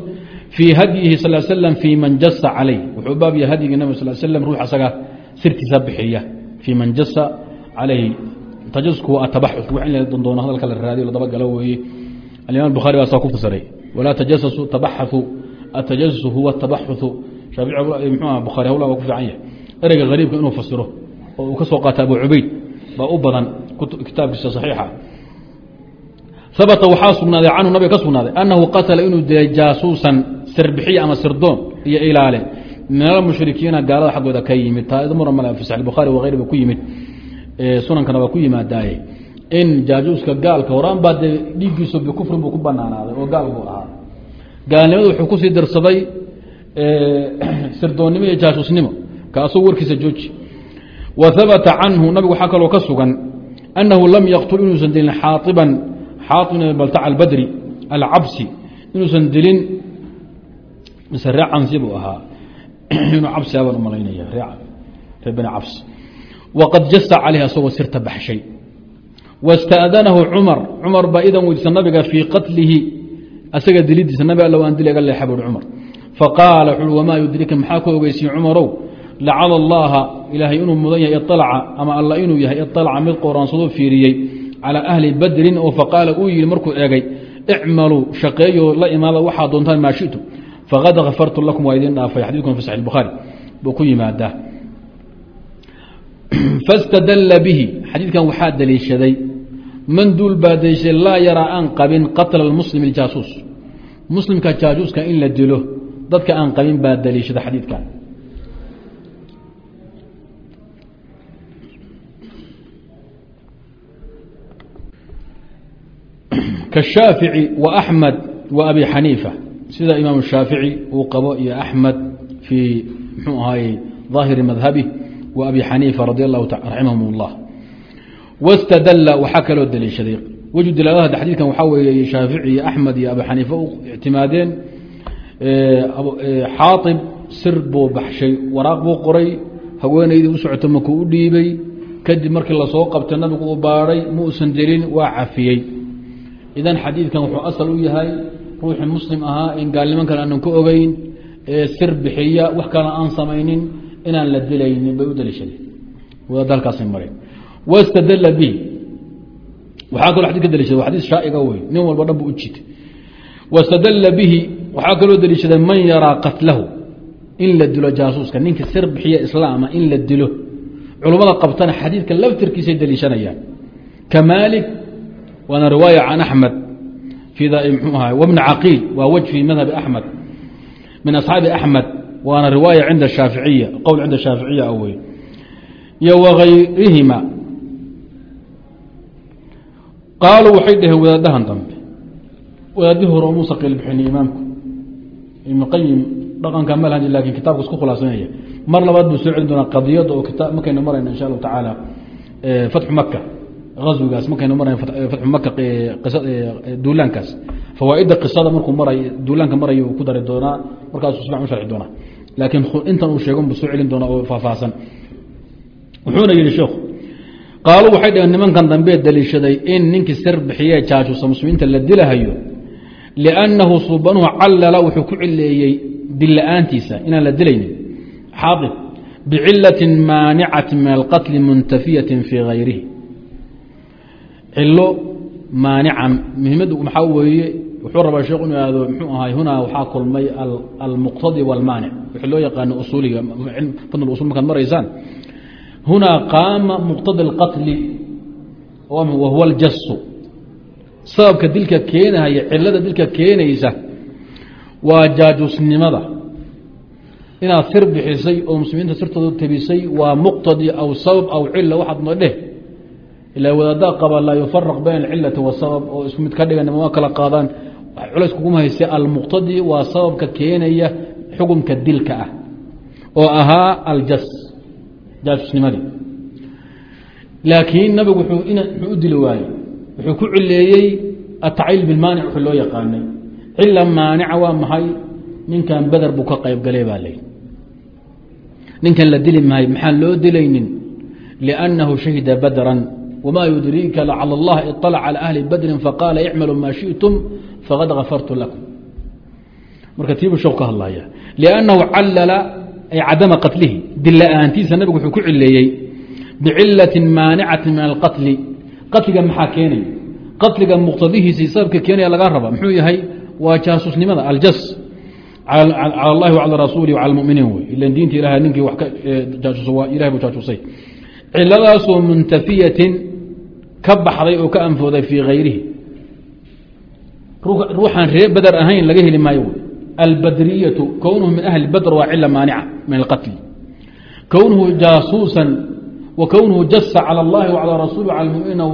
fii hadyihi sal slam fii man jasa calayh. Wuxuu baab hadyigii nabig sal slam ruux asaga sirtiisa bixiya. Fii man jasa calayhi tajasku waa atabaxus wax in la dondoono hadalka la raadiyo la dabagalo weeye. Alimam bukhari baa saa ku fasiray walaa tajasasu tabaxaثu atajasus huwa tabaxuثu shaafici mxuah bukhari hawla waa ku fiican yahay. Ereyga hariibka inuu fasiro oo uu ka soo qaata abu cubayd baa u badan kitaabkiisa صaxiixa habata waxaa sugnaaday canhu nabiga ka sugnaaday annahu qatala inuu dilay jaasuusan sirbixiya ama sirdoon iyo ilaale. Min almushrikiina gaalada xaggooda ka yimid taamura male fi saxi bukhari wagayr ba ku yimid sunankana waa ku yimaadaaye. In jaajuuska gaalka horaan baa dee dhiiggiisu bikufrin buu ku banaanaaday oo gaal buu ahaa. Gaalnimada wuxuu ku sii dirsaday (clears throat) sirdoonnimo iyo jaasuusnimo kaasuu warkiisa jooji wa habata canhu nabigu waxaa kaloo ka sugan annahu lam yaqtul inuusan dilin xaaiban xaaib baltac albadri alcabsi inuusan dilin mise ree cansi buu ahaa. (clears throat) Inuu cabsi abaan u malaynaya ree bani cabs waqad jasa calayh asagoo sirta baxshay. Wاsta'danahu cumar cumar baa idan weydiisa nabiga fii qatlihi asaga dilidiisa nabi all aan dilaga leexa buui cumar. Faqaala wamaa yudrika maxaa lacala allaha ilaahay inuu mudan yahay ialaca ama alla inuu yahay ialaca mid qoraansadoo fiiriyey calaa ahli badrin oo faqaala uu yihi markuu eegay icmaluu shaqeeyo la imaada waxaa doontaan maa shitu faqad kafartu lakum waa idin dhaafay xadiidkun fi saxi bukhaari buu ku yimaadaa. (clears throat) Fastadalla bihi xadiidkan waxaa daliishaday man duul baa daliishaday laa yaraa aan qabin qatla muslim iljaasuus muslimka jaajuuska in la dilo dadka aan qabin baa daliishada kashaafici wa axmed wa abi xaniifa sida imaam shaafici uu qabo iyo axmed fii mxuu ahaayey daahiri madhabi wa abi xaniifa radi raximahum اllah wastadalla waxaa kaloo daliishaday weju dalaalaha xadiidkan waxaa weeye shaafici iyo axmed iyo abi xaniifa u ictimaadeen xaaib sir buu baxshay waraaq buu qoray haweenaydii u socoto makuu u dhiibey kadib markii la soo idan xadiidkan wuxuu asal u yahay ruuxii muslim ahaa in gaalniman kale aanan ka ogeyn sir bixiya wax kale aan samaynin inaan la dilaynin bay u daliishadeen. Wadaad halkaasay mareen. Wastadala bihi waxaa kaloo xadid ka daliishaday waa xadiis shaaiga wey nin walba dhan bu u jitay wastadala bihi waxaa kaloo daliishaday man yaraa qatlahu in la dilo jaasuuska. Ninka sir bixiya islaama in la dilo culummada qabtana xadiidka laftirkiisay daliishanayaan. Ka maalik waana riwaaya can axmed mxuu aha wbni caqiil waa wj fi madhabi axmed min asxaabi axmed waana riwaaya cinda shaaficiya qowl cinda shaaficiya a wey iyo wagayrihima qaaluu waxay dhaheen wadaadahan dambe wadaadihii hore muusa qiilbixini imaamku ibn qayim dhaqanka malhaji laakiin kitaabka isku khulaasanaya mar labaad buu soo celin doonaa qadiyadda oo markaynu marayna insha allahu tacaala fatxu maka awigaas markaynu mara fatxu maka duulaankaas. Fawaaidda qisada markuu maray duulaanka marayo ku dari doonaa markaasuu sifican u sharxi doonaa. Laakiin intan uu sheegon buu soo celin doonaa oo faahfaahsan. Wuxuuna yihi sheekhu qaaluu waxay dhaheen nimankan dambee daliishaday in ninkii sir bixiye jaajuusa muslimiinta la dilahayo liannahu subanuhu callala wuxuu ku cileeyey dilla-aantiisa inaan la dilaynin. Xaaib bicilatin maanicati min alqatli muntafiyatin fii gayrihi cilo maanica muhimaddu maxaa weeye? Wuxuu rabaa sheekhu inu ihahdo mxuu ahay? Hunaa waxaa kulmay almuqtadi wاlmaanic wixii loo yaqaano usuuliga. Fadl usul markaad maraysaan. Hunaa qaama muqtadi اlqatli wahuwa aljasu sababka dilka keenaya cilada dilka keenaysa waa jaajusnimada. Inaad sir bixisay oo muslimiinta sirtooda tabisay waa muqtadi aw sabab aw cila waxaad ma dheh ilaa wadaaddaa qaba laa yufaraq bayna alcilati wasabab oo isku mid ka dhigan ma kala qaadaan culays kuguma hayse almuqtadi waa sababka keenaya xukumka dilka ah oo ahaa aljas jaasusnimadii laakiin nabigu wuxuu u dili waayey wuxuu ku cileeyey atacliil bilmaanic wxuu loo yaqaanay. Cila maanica waa maxay? Ninkan beder buu ka qayb galay baa lay ninkan la dili maayo maxaan loo dilaynin? Liannahu shahida badran wma yudriika lacl اllah iطalc calى ahli badrin faqaala icmaluu maa shiئtum faqad gafartu lakum marka tiibuu sheek ka hadlaya liannahu callala ay cadama qatlihi dilla-aantiisa nabigu wuxuu ku cileeyey bicilati maanicati min alqatli qatliga maxaa keenaya qatliga muqtadihiisii sababka keenaya laga raba muxuu yahay waa jaasusnimada aljas calى اllahi wcalى rasuuli wcalى muminiin wey ila diinta ilahay ninkii wa ilahay buu jaajusay ciladaasoo muntafiyatin ka baxday oo ka anfooday fii hayrihi ruuxaan ree beder ahayn laga heli maayo albadriyatu kownuhu min ahli badr waa cila maanica min alqatli kownuhu jaasuusan wa kownuhu jasa calى اllahi wcalى rasuli wcalى muminiina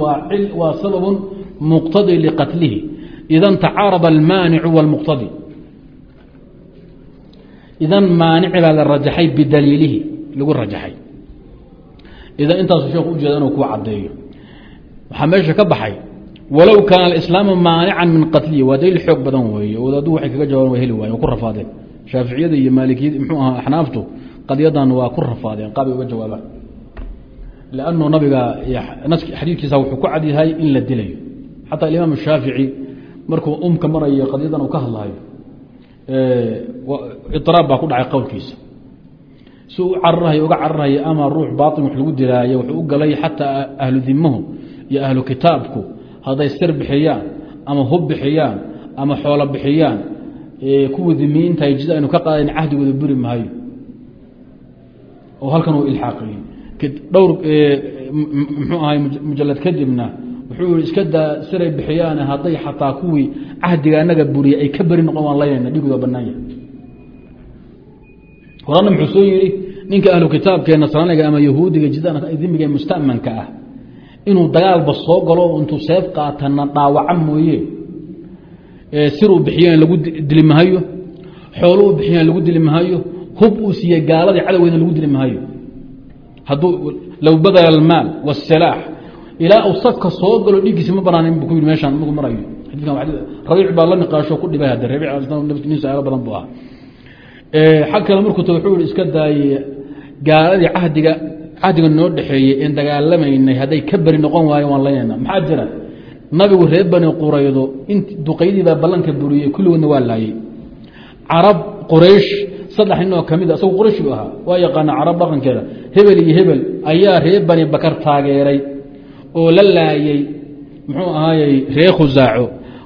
waa sababun muqtadi liqatlihi ida tacaarada almaanicu wاlmuqtadi idan maanici baa la rajaxay bidaliilihi lagu rajaxay idan intaasu sheekhu ujeeda inuu ku cadeeyo waxaa meesha ka baxay walow kaana alislaamu maanican min qatlihi waa daliil xoog badan weeye wadaadu waxay kaga jawaaban way heli waayen waa ku rafaadeen. Shaaficiyada iyo maalikiyada muxuu ahaa axnaaftu qadiyadan waa ku rafaadeen qaabay uga jawaabaan. Lannu nabiga xadiidkiisa wuxuu ku cadyahay in la dilayo. Xataa alimaam shaafici markuu umka marayo qadiyadan uu ka hadlayo iraab baa ku dhacay qowlkiisa. Si u cararhay uga cararhaya ama ruux baain wax lagu dilaayo wuxuu u galay xataa ahlu dimahu iyo ahlu kitaabku hadday sir bixiyaan ama hub bixiyaan ama xoolo bixiyaan kuwa dimiinta jid aynu ka qaadayn cahdigooda buri maayo. Oo halkan uu ilxaaqiyey. Dhowr mxuu ahay mujalad kadibna wuxuu yihi iska daa siray bixiyaan hadday xataa kuwii cahdiga anaga buriyay ay ka beri noqon waan laynayna dhigooda banaanya horana muxuu soo yihi ninka ahlu kitaabka ee nasraaniga ama yahuudiga jidimiga ee mustamanka ah inuu dagaalba soo galo intuu seef qaatana dhaawaca mooye. Siruu bixiyeen lagu dili mahayo xoolo u bixiyeen lagu dili hub uu siiyey gaaladii cadowgeeda lagu dili hadduu low badala almaal wasilaax ilaa uu safka soo galo dhiiggiisi ma banaanin bu ku yii meeshaan magu marayo. Rabiic baa la niqaasho ku dhibay hadde rabiicnin su'aalo badan buu ahaa. Xag kale markuu ta wuxuu yihi iska daaye gaaladii cahdiga cahdiga noo dhexeeyey een dagaalamaynay hadday ka beri noqon waayo waan laynayna. Maxaa jira? Nabigu reer bani quraydo in duqaydii baa ballanka buriyey kulligoodna waa laayey carab quraysh saddex nin oo ka mid a isagu quraysh buu ahaa. Waa yaqaana carab dhaqankeeda. Hebel iyo hebel ayaa reer bani bakar taageeray oo la laayey muxuu ahaayey? Reer khusaaco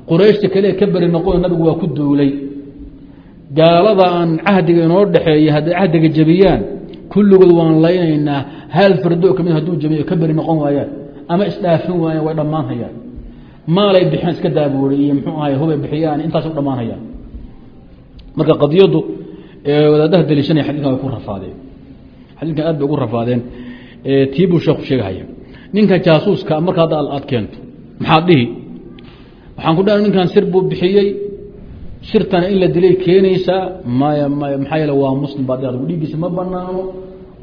qurayshta kale ka beri noqon nabigu waa ku duulay. Gaalada aan cahdiga inoo dhexeeyey hadday cahdiga jebiyaan kulligood waan laynaynaa hal fardo ka mid haduu jabiyo ka beri noqon waayaan ama isdhaafin waayaan way dhammaanhayaan. Maalay bixiyaan iska daabuuray iyo muxuu ahay hubay bixiyaan intaas u dhammaanhayaan. Marka qadiyadu wadaadaha daliishanaya xadidkan way ku rafaadeen xadiidkan aad bay ugu rafaadeen tii buu sheeku sheegahaya ninka jaasuuska marka hadda aad keento maxaad dhihi waxaan ku dha ninkan sir buu bixiyey sirtana in la dilay keenaysaa maya maya maxaa yeele waa muslim baad dhahda dhiiggiisa ma banaano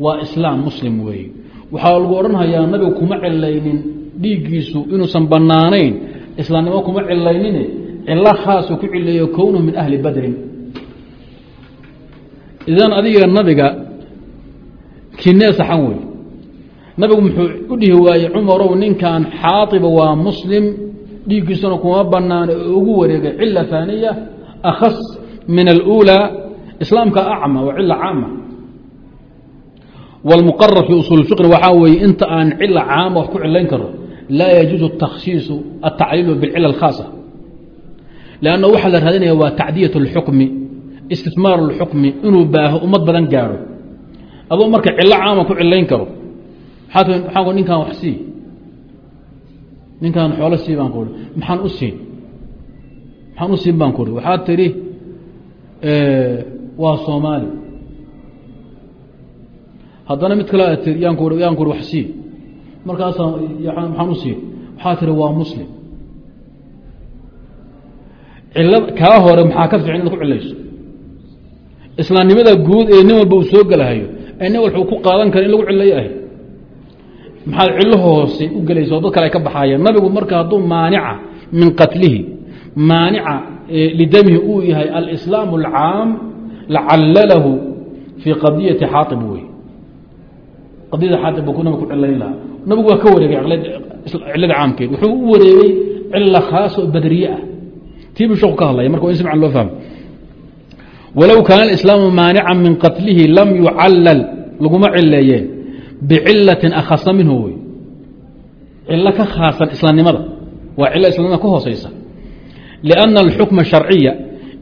waa islaam muslim weeye waxaa lagu odhanhayaa nabigu kuma cilaynin dhiiggiisu inuusan banaanayn islaamnimo kuma cilaynine cilo khaasuu ku cileeyo kownuhu min ahli badrin. Idan adiga nabiga kinee saxan wey nabigu muxuu u dhihi waayey cumarow ninkan xaaiba waa muslim dhiiggiisuna kuma banaano oo ugu wareegay cila aaniya akhas min alأulى islaamka acma waa cila caama wاlmuqarar fi usul fiqri waxaa weeye inta aan cila caama wax ku cilayn karo laa yajuuzu takhsiisu atacliilu bاlcila اkhaasa lanna waxaa la raadinaya waa tacdiyaة اlxukmi istismaar اlxukmi inuu baaho ummad badan gaadho adoo marka cilo caama ku cilayn karo maxaa ninkan wax sii ninkan xoolo sii baan ku maxaan u siin siin baan ku waxaa tidhi waa soomaali. Haddana mid kale tii yaan yaan ku wax sii. Markaasa maxaan u siin waxaa tihi waa muslim. Cilo kaa hore maxaa ka fiican inaad ku cilayso islaamnimada guud ee nin walba uu soo gelahayo nin walba ku qaadan kara in lagu cilayo ahy maxaad cilo hoose u gelaysa oo dad kale ay ka baxaayeen. Nabigu marka hadduu maanica min qatlihi maanica lidamihi uu yahay alislaam اlcaam lacallalahu fii qadiyati xaaib wey qadiyada xaaib buu nabig cilayn lahaa. Nabigu waa ka wareegay cilada caamkeed. Wuxuu u wareegay cilo khaas oo badriye ah. Tii buu sheeku ka hadlaya marka in si loo fahmo. Walow kaana alislaamu maanica min qatlihi lam yucallal laguma cileeyeen bicilatin akhasa minhu wey cilo ka khaasan islaamnimada. Waa cilo islamnimada ka hooseysa lianna alxukma sharciya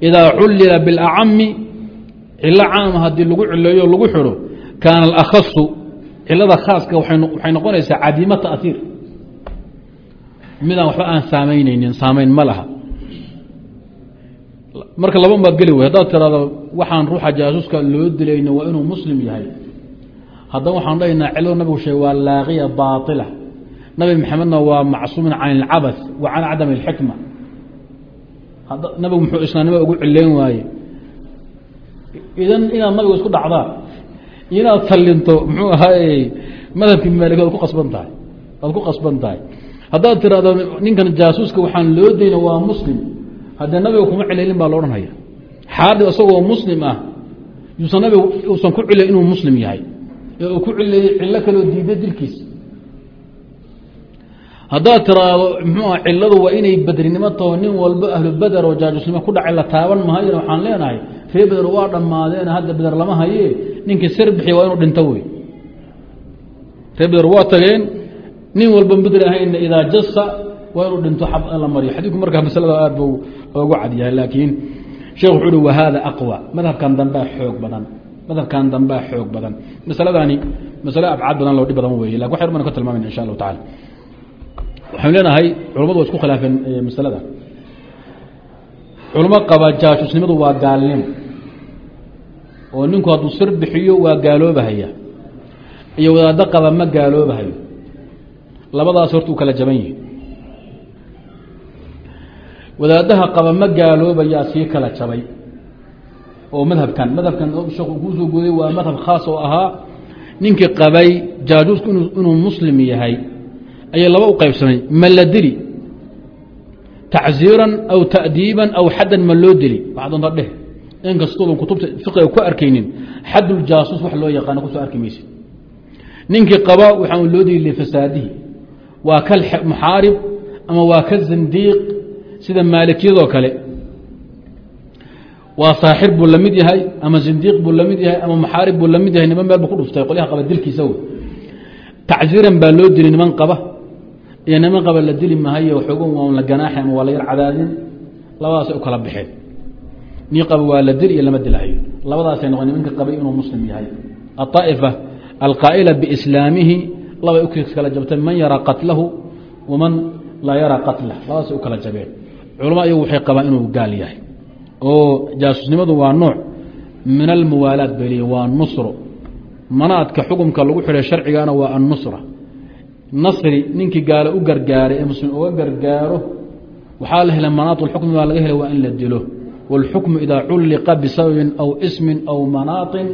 idaa cullila biاlacami cilo caama haddii lagu cileeyo lagu xidho kaana alakhasu cilada khaaska waxay noqonaysaa cadiima taأhiir midaan waxba aan saamaynaynin saamayn ma laha marka laba baad geli wey haddaad tirahdo waxaan ruuxa jaasuuska loo dilayna waa inuu muslim yahay haddana waxaan dhahaynaa cilada nabigu sheege waa laaqiya baaila nabi maxamedna waa macsuumin can ilcabath wa can cadam اlxikma nabigu muxuu islaamnimo ugu cileyn waaye. Idan inaad nabiga isku dhacdaan inaad sallinto muxuu ahaay madhabkii maalig waad ku qasban tahay waad ku qasban tahay. Haddaad tirahdo ninkan jaasuuska waxaan loo dayna waa muslim haddee nabiga kuma cilaylin baa lo odhanhaya xaadib isagoo muslim ah yuusan nabiga uusan ku cilay inuu muslim yahay. Ee uu ku cilayay cillo kaloo diida dilkiisa haddaad ah cilladu waa inay bedrinimo taho nin walba ahlu beder oo jaajusnimo ku dhacay la taaban mahayana waxaan leenahay ree beder waa dhammaadeen hadda beder lama haye ninkii sir bixiya waa inuu dhinto wey. Ree beder waa tageen nin walba bedri ahayna idaa jasa waa inuu dhinto xab la mariyo. Xadiidku markaa masalada aad bu ugu cadyahay laakiin sheekh wuxuu uhi wahada aqwa. Madhabkan dambea xoog badan madhabkan dambea xoog badan. Masaladani masale abcaad badan loo dhib badan weeye laakiin wax yar baan ka tilmaamayna insha allahu tacala waxaynu leenahay culamadu waa isku khilaafeen masalada. Culamo qaba jaajusnimadu waa gaalnimo oo ninku hadduu sir bixiyo waa gaaloobahaya iyo wadaaddo qaba ma gaaloobahayo. Labadaas horta kala jaban yihi wadaadaha qaba ma gaaloobayaa sii kala jabay. Oo madhabkan madhabkan sheekhu kuusoo gooday waa madhab khaas oo ahaa ninkii qabay jaajuusku inuu muslim yahay ayay laba u qaybsamay. Ma la dili? Tacziiran aw ta'diiban aw xaddan ma loo dili? Waxa doonta dheh. Kutubta fiqiga ku arkaynin xaduljaasuus wax loo yaqaano ku soo arki maysid. Ninkii qaba waxaan loo dili lifasaadihi waa ka muxaarib ama waa ka zindiiq? Sida maalikiyadoo kale. Waa saaxir buu yahay ama zindiiq buu yahay ama muxaarib buu yahay? Niman meel ku dhuftay. Qolyaha qaba dilkiisa tacziiran baa loo dili niman qaba iyo niman qaba la dili mahayo waxoogan waa la ganaaxi ama waa la yar cadaadin? Labadaasay u kala baxeen. Nin qaba waa la dil iyo lama dilahayo labadaasay noqon nimanka qabay inuu muslim yahay. Aaa'ifa alqaa'ila biislaamihi labay u kala jabtay man yara qatlahu waman laa yara qatlah labadaasay u kala jabeen. Culama iyagu waxay qabaan inuu gaal yahay. Oo jaasusnimadu waa nooc. Min almuwaalaad bay leeyiin waa nusro manaadka xukumka lagu xidhay sharcigana waa annusra nasri ninkii gaalo u gargaaray ee muslim uga gargaaro waxaa la helay manaat اlxukmi baa laga helay waa in la dilo wاlxukmu idaa culliqa bisababin aw ismin aw manaaطin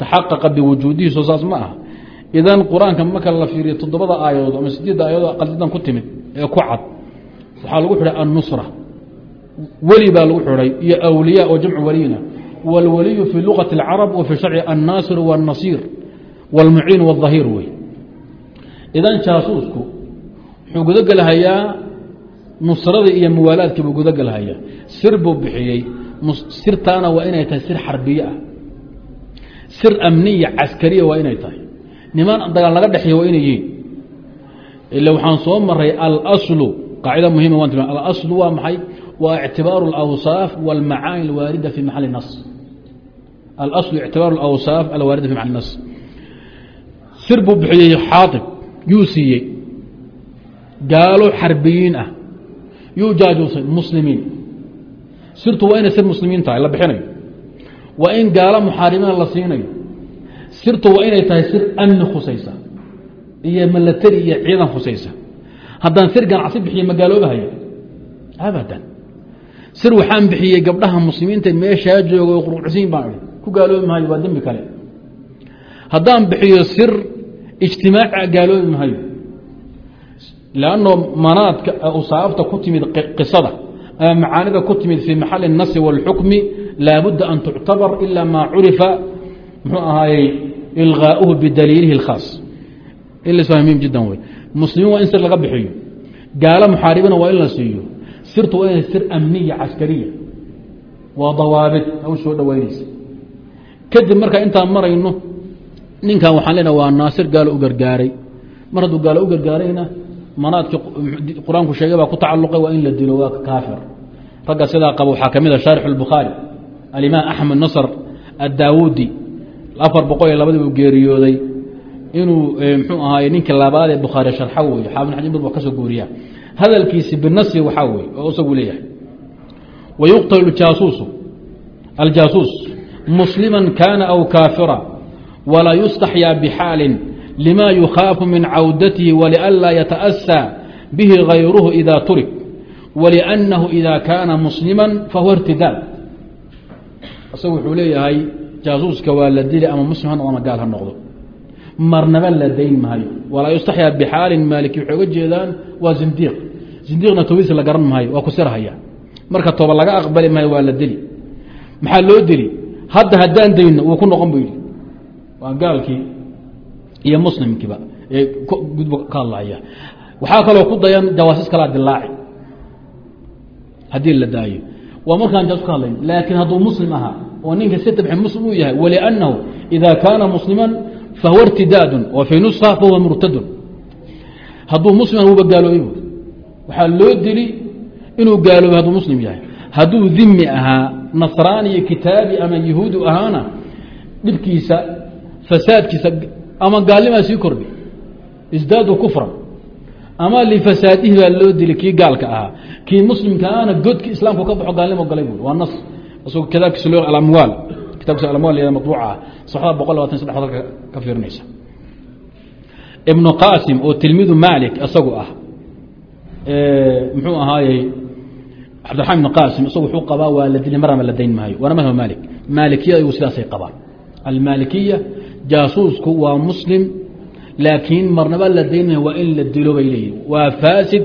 taxaqaqa biwujuudihi soo saas ma aha idan qur-aanka marka la fiiriyo toddobada aayadood ama sideedda aayadood qadidan ku timid ee ku cad waxaa lagu xidhay annusra weli baa lagu xidhay iyo awliya oo jamcu waliyina wاlwaliyu fi lugaةi اlcarab wa fi sharci الnaasir wالnasiir wاlmuciin wالظahiir wey idan jaasuusku wuxuu gudagelhayaa nusradii iyo muwaalaadkii buu gudagelhayaa sir buu bixiyey sirtaana waa inay tahay sir xarbiye ah sir amniya caskariya waa inay tahay niman dagaal naga dhexeeya waa inay yihiin ila waxaan soo maray alaslu qaacida muhima waan tilma alaslu waa maxay waa ictibaaru اlawsaaf wاlmacaani اlwaarida fi maxali nas alaslu ictibaaru اlawsaaf alwaarida fi maxali nas sir buu bixiyey xaaib yuu siiyey. Gaalo xarbiyiin ah. Yuu jaajuusay muslimiin. Sirtu waa inay sir muslimiin tahay la bixinayo. Waa in gaalo muxaaribiina la siinayo. Sirtu waa inay tahay sir amni khusaysa. Iyo milatari iyo ciidan khusaysa. Haddaan sir ganacsi bixiye magaaloobahayo abadan. Sir waxaan bixiyey gabdhaha muslimiinta meeshaa jooga oo qurucsiin baan ku gaaloobi mahayo waa dembi kale. Haddaan bixiyo sir ijtimaaca gaaloobi mahayo lanno manaadka usaabta ku timid qisada ama macaanida ku timid fii maxali الnasi wاlxukmi laabudda an tuctabar ila maa curifa mxuu ahaayey ilغaauhu bidaliilihi اlkhaas ilsmim jiddan wey muslimiin waa in sir laga bixiyo gaalo muxaaribina waa in la siiyo sirtu waa inay sir amniya caskariya waa dawaabid haw soo dhoweynaysa kadib markaa intaan marayno ninkan waxaan leenaha waa naasir gaalo u gargaaray. Mar hadduu gaalo u gargaarayna manaadkii qur'aanku sheegay baa ku tacalluqay waa in la dilo waa kaafir. Ragga sidaa qaba waxaa ka mid a shaarix اlbukhaari alimaam axmed nasr addaawudi afar boqol iyo labadii buu geeriyooday inuu mxuu ahaay ninkii labaad ee bukhaari sharxa weeye xaafid xaji mid wa ka soo guuriya hadalkiisi binasi waxaa weeye oo isagu leeyahay. Wayuqtalu jaasuusu aljaasuus muslima kana aw kaafira walaa yustaxyaa bxaalin lma yukhaafu min cawdatihi wlianlaa yataأsى bihi غayruhu ida turik wliأnnahu ida kaana muslima fahuwa اrtidaad isagu wuxuu leeyahay jaasuuska waa la dili ama muslim ha noqdo ama gaal ha noqdo marnaba la dayn maayo walaa yustaxyaa bixaalin maaliki waxay uga jeedaan waa zindiiq zindiiqna tobadiisa la garan maayo waa ku sirhaya marka toba laga aqbali maayo waa la deli maxaa loo deli hadda haddaan dayno wuu ku noqon bu yidhi waa gaalkii iyo muslimkiiba ee gudba ka hadlaya waxaa kaloo ku dayan jawaasis kalaa dilaaci haddii la daayo. Waa markaan jaas ka hadlayn laakiin hadduu muslim ahaa oo ninka si tabxi muslim uu yahay waliannahu ida kaana musliman fahuwa irtidaadun wa fii nusha fahuwa murtadun. Hadduu musliman wuuba gaaloobay bu waxaa loo dili inuu gaaloobay hadduu muslim yahay. Hadduu dimi ahaa nasraaniyo kitaabi ama yahuudi ahaana dhibkiisa fasaadkiisa ama gaalnimaa sii kordhi. Isdaadu kufran. Ama lifasaadihi baa loo dili kii gaalka ahaa. Kii muslimkaana godki islaamku ka baxo gaalnimo galay bu waa nas. Kitaabkiisa loo alamwaal. Kitabkiisa alamwaal maطbuuca ah. Saxda boqol labatan saddex dalka ka fiirinaysa. Ibnu qaasim oo tilmiidu malik isagu ah muxuu ahaayey cabdiraxmaan ibn qaasim isagu wuxuu qabaa waa la dili marnaba la dayn maayo. Waana madhab maalik. Maalikiya iyagu sidaasay qabaan. Almaalikiya jaasuusku waa muslim laakiin marnaba la dayn maayo waa in la dilo bay leeyihiin waa faasid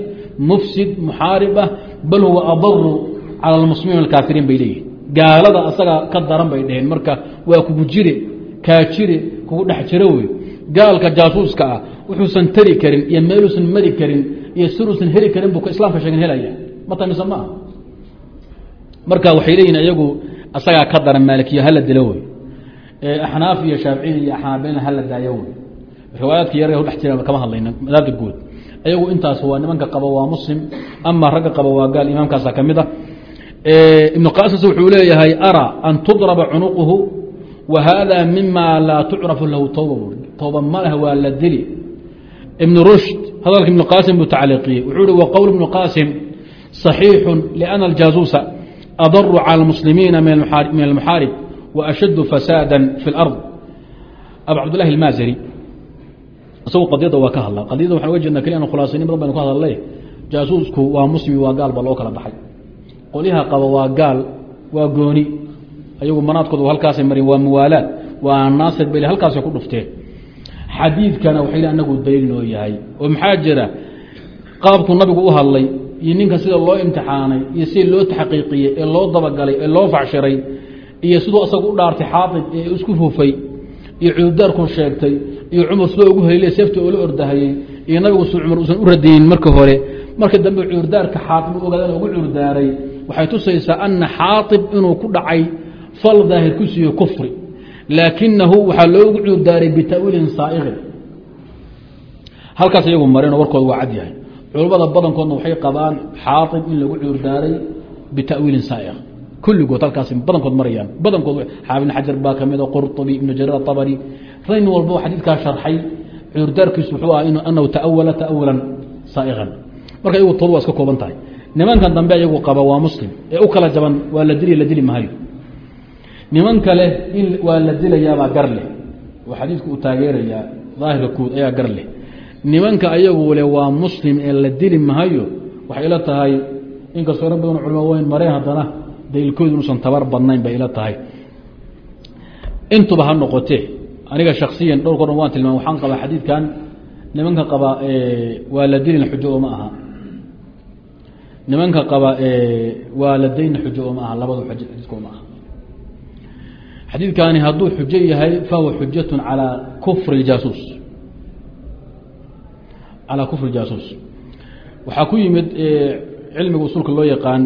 mufsid muxaarib ah bal huwa adaru cala almuslimiin alkaafiriin bay leeyihiin gaalada asaga ka daran bay dheheen marka waa kugu jire kaa jire kugu dhex jiro wey gaalka jaasuuska ah wuxuusan tari karin iyo meeluusan mari karin iyo siruusan heli karin buu islaamka sheegen helaya mata mise ma asagaa ka daran maalikiya hala axnaaf iyo shaaficiya iyo axnaabelna hala daayo wey riwaayaadka yar dhex jira kama hadlayna madaabta guud ayagu intaas waa nimanka qaba waa muslim ama ragga qaba waa gaal imaamkaasa ka mid a ibnu qaasis wuxuu leeyahay ara an tudraba cunuquhu wa hada mima laa tucrafu lahu towba towba ma leh waa la dili ibn rushd hadalka ibn qaasim buu tacliiqiyey wuxuu hi wa qowl ibnu qaasim صaxiixu لأna اljaazuusa adaru calى اmuslimiina min almuxaarib waashadu fasaada fi اlأrض abu cabdاlahi اlmaazari isagu qadiyadda waa ka hadla qadiyadda waxan uga jeedna keli an khulaasaynin badan baynu ka hadalnay jaasuusku waa muslimi waa gaal ba loo kala baxay qolyaha qaba waa gaal waa gooni ayagu manaadkooda halkaasay mareen waa muwaalaad waa naasir bel halkaasay ku dhufteen xadiidkana waxay anagu daliil noo yahay oo maxaa jira qaabkuu nabigu u hadlay iyo ninka sida loo imtixaanay iyo sida loo taxqiiqiyey ee loo dabagalay ee loo facshiray iyo siduu asaga u dhaartay xaaib ee isku hufay iyo cudurdaarku sheegtay iyo cumar sidoo ugu helile seefta oola ordahayey iyo nabigu su cumar uusan u radinin marka hore. Marka dambe cudurdaarka xaaib u ogaadana ugu cudurdaaray waxay tusaysaa ana xaaib inuu ku dhacay fal daahir ku siiyo kufri laakinahu waxaa loogu cudurdaaray bita'wiilin saaiqin halkaas iyagu mareen oo warkooda waa cad yahay. Culamada badankoodna waxay qabaan xaaib in lagu cudurdaaray bita'wiilin saaiq kulligood halkaas badankood marayaan. Badankood xaafid ibn xajar baa kamida qurطubi ibnu jariir aabari rayn walba xadiidkaa sharxay cudurdaarkiisu wuxuu ah anahu ta'awala ta'awulan saaiqan. Marka iyagu toodu waa iska kooban tahay. Nimankan dambe iyagu qaba waa muslim. Ee u kala jaban waa la dili la dili mahayo niman kale in waa la dilayaabaa gar leh. Oo xadiidku uu taageerayaa daahirka guud ayaa gar leh. Nimanka ayagu le waa muslim ee la dili mahayo waxay ila tahay inkastoo rag badan culimo weyn mareen haddana daliilkoodu inuusan tabar badnayn bay ila tahay. Intuba ha noqotee aniga shaksiyan dhowr koran waan tilmaam waxaan qabaa xadiidkan nimanka qaba waa la dilin xujo oo ma aha. Nimanka qaba waa la dayna xujo oo ma aha labadu xadiidka oo ma aha. Xadiidkani hadduu xujo yahay fahuwa xujatu calaa kufri اjaasuus calaa kufri jaasuus. Waxaa ku yimid cilmiga usulka loo yaqaan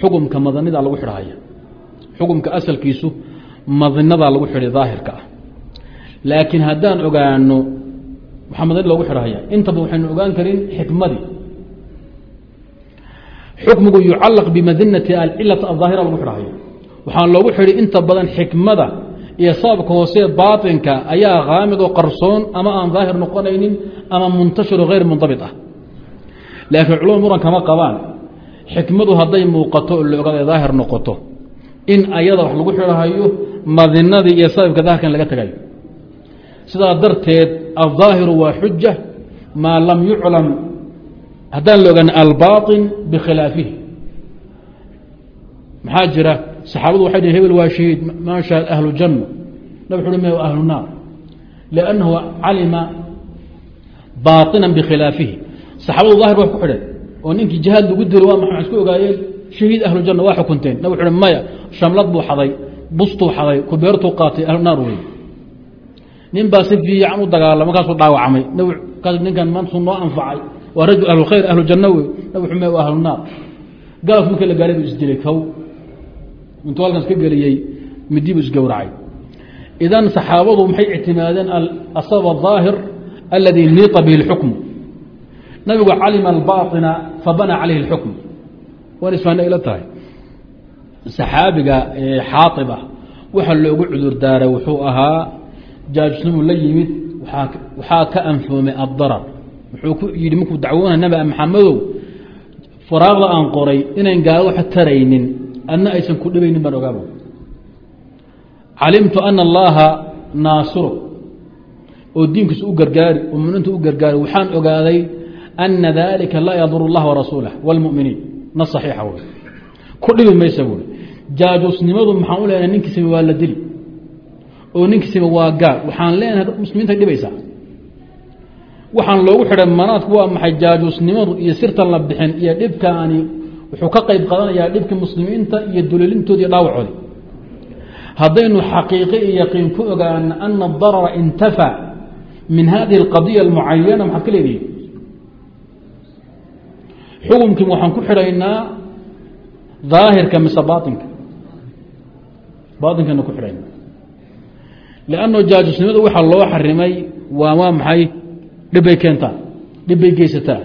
xukumka madanidaa lagu xidhahaya xukumka asalkiisu madinadaa lagu xidhay daahirka ah. Laakiin haddaan ogaano waxaa madani loogu xidhahaya intaba waxaynu ogaan karin xikmadii. Xukmigu yucalaq bimadinati alcilati aldaahira lagu xidhahaya waxaan loogu xidhay inta badan xikmada iyo sababka hoose baaطinka ayaa kaamid oo qarsoon ama aan daahir noqonaynin ama muntashiro hayr mundabit ah. Laakiin culama muran kama qabaan xikmadu hadday muuqato oo la ogaada daahir noqoto in ayada wax lagu xidhahayo madinadii iyo sababka daahirkan laga tagayo. Sidaa darteed aldaahiru waa xuja maa lam yuclam haddaan la ogaan albaaطin bikhilaafihi. Maxaa jira? Saxaabadu waxay dhn hebel waa shahiid maa ahlu janna. Nabig wuxu uhi m ahlu naar? Liannahu calima baainan bikhilaafihi. Saxaabadu daahir way ku xidheen oo ninkii jihaad lagu dilo waa maxamed isku ogaayeen? Shahiid ahlujanna waa xukunteen. Nab wuxu maya shamlad buu xaday bustuu xaday kubeertuu qaatay ahlunaar wey nin baa si fiican u dagaalama markaasuu dhaawacmay. Kaas ninkan mansu noo anfacay waa rajul ahlkhayr ahlujanno wey nab wuxuu maya waa ahlunaar galas markii la gaaray buu isdilay kow intuu halkaas ka geliyey midiibu isgowracay. Idan saxaabadu maxay ictimaadeen asaba aahir aladii niita bihi اlxukmu nabigu calima albaaطina fabana calayhi اlxukm waan isfaana ila tahay. Saxaabiga xaaib ah waxa loogu cudur daaray wuxuu ahaa jaajusnimu la yimid waxaa ka anfoomay addarar. Wuxuu ku yidhi markuu dacwoonay nabi maxamedow faraaqda aan qoray inayn gaalo wax taraynin adna aysan ku dhibaynin baan ogaaba calimtu ana allaha naasiro oo diinkiisa u gargaari oo muminiinta u gargaari waxaan ogaaday ana dalika laa yadur اllaha warasuulah wاlmuminiin na saxiixa wy ku dhibi maysa buui jaajusnimadu maxaan u leenahay ninkiisaba waa la dili oo ninkiisaba waa gaal waxaan leenahay muslimiinta dhibaysaa waxaan loogu xidhay manaadku waa maxay jaajusnimadu iyo sirtan la bixin iyo dhibkaani wuxuu ka qayb qadanayaa dhibka muslimiinta iyo dulilintoodi iyo dhaawacoodi haddaynu xaqiiqi iyo yaqiin ku ogaana ana adarara intafa min hadihi alqadiya almucayana maxaad ka xukunkii waxaan ku xidhaynaa daahirka mise baainka baainkana ku xidhaynaa. Lanno jaajusnimada waxaa loo xarimay waa waa maxay? Dhibbay keentaa dhibbay geysataa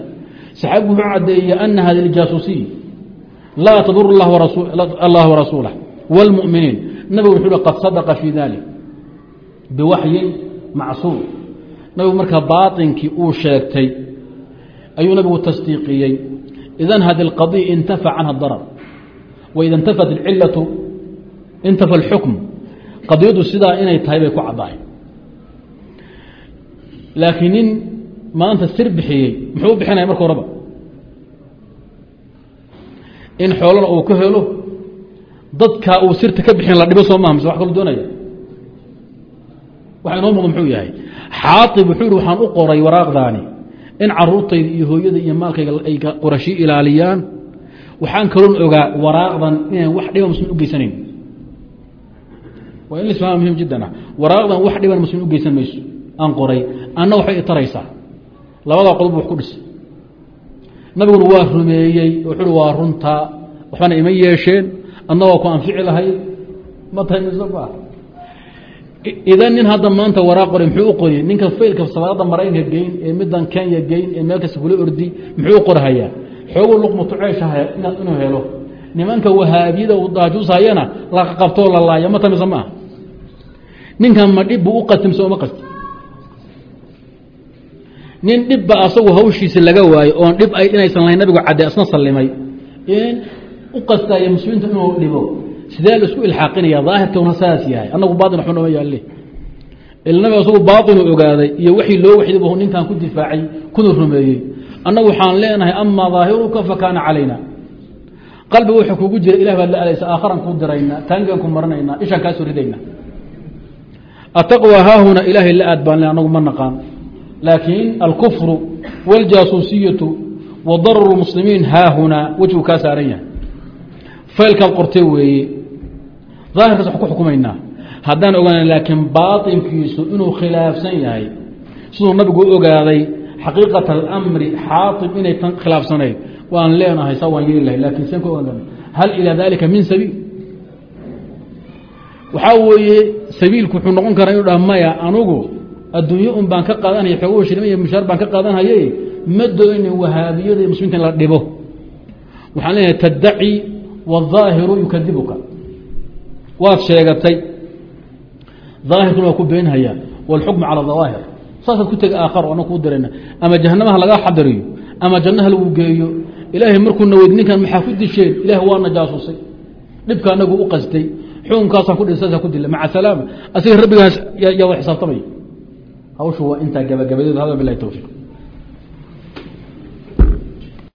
saxaabku wuxuu caddeeyey ana hadi اjaasuusiy laa tadur allah warasuulah wاlmuminiin nabigu wuxuu hi qad sadaqa fii dalik biwaxyin macsuum. Nabigu markaa baainkii uu sheegtay ayuu nabigu tasdiiqiyey. idan hadi اlqadiya intafa canha darar waida intafat اlcilatu intafa اlxukm qadiyadu sidaa inay tahay bay ku caddahay laakiin nin maanta sir bixiyey muxuu u bixinaya marka horeba in xoolana uu ka helo dadkaa uu sirta ka bixin la dhibo soo maha mise wax kaloo doonaya waxa inoo muuqda muxuu yahay xaaib wuxuu yihi waxaan u qoray waraaqdaani in caruurtayda iyo hooyada iyo maalkayga ay qorashii ilaaliyaan waxaan kaloon ogaa waraaqdan inaan wax dhiba muslim u geysanayn. Waa in lisfahama muhiim jiddan ah waraaqdan wax dhiban muslim u geysan mayso aan qoray anna waxbay itaraysaa labadaa qodob wax ku dhisay nabiguna waa rumeeyey wuxuu uhi waa runtaa waxbana ima yeesheen adna waa ku anfici lahayd. Ma tahay mise idan nin hadda maanta waraaq qoray muxuu u qori ninka faylka sabaarada maraykanka geyn ee middan kenya geyn ee meel kula ordi muxuu u qorhayaa xoogu luqmatu ceeshaha inuu helo. Nimanka wahaabiyada uu daajuushayana la qabtoo la laaya ma tamise maaha ninkan ma dhib buu u qasti mise uma qasti? Nin dhibba asagu hawshiisa laga waayo oon dhib ay inaysan lahayn nabigu cadde asna sallimay. In u qastaya muslimiinta inuu dhibo sidee la isku ilaainaya daahirkana saas yahay. Anagu bain unama yaal ilnaba sagu bainu ogaaday iyo wii loo wayda ninkan ku difaacay kuna rumeeyey annagu waxaan leenahay amaa daahiruka fakaana calayna qalbiga wuxuu kugu jira ilah baad la alaysa aakharan ku diraynaa taangaan ku marinaynaa ishaan kaasoo ridaynaa. Ataqwa haahuna ilaahay la aad baan le anagu ma naqaan. Laakiin alkufru wاljaasuusiyatu wa muslimiin haahunaa wejgu kaa saaran yahay. Faylkaad qortee weeye daahirkaas wax ku xukumaynaa haddaan ogaana laakiin baaطinkiisu inuu khilaafsan yahay siduu nabigu u ogaaday xaqiiqaة اlamri xaaib inay tan khilaafsanayd waan leenahay saa waan yeeli lahay lakin sen ku ogaan hal ilaa dalika min sabiil waxaa weeye sabiilku wuxuu noqon karaa inu dha maya anugu adduunye un baan ka qaadanaya xoogo shilima iyo mushaar baan ka qaadanhaye ma doonin wahaabiyada iyo muslimiinta in la dhibo waxaan leenahay taddaci waالظaahiru yukadibuka waad sheegatay. Daahirkuna waa ku beenhayaa wاlxukmu calى dawaahir saasaad ku tega aakharo ana kuu dirayna. Ama jahanamaha lagaa xadiriyo ama jannaha lagu geeyo ilaahay markuuna weyd ninkan maxaa ku disheen ilaah waana jaasusay dhibka anagu u qastay xukunkaasaan ku dhisaasa ku dila maca salaama asiga rabbigaas yaa wada xisaabtamaya hawshu waa intaa gabagabadeedu hada bilahi towfiiq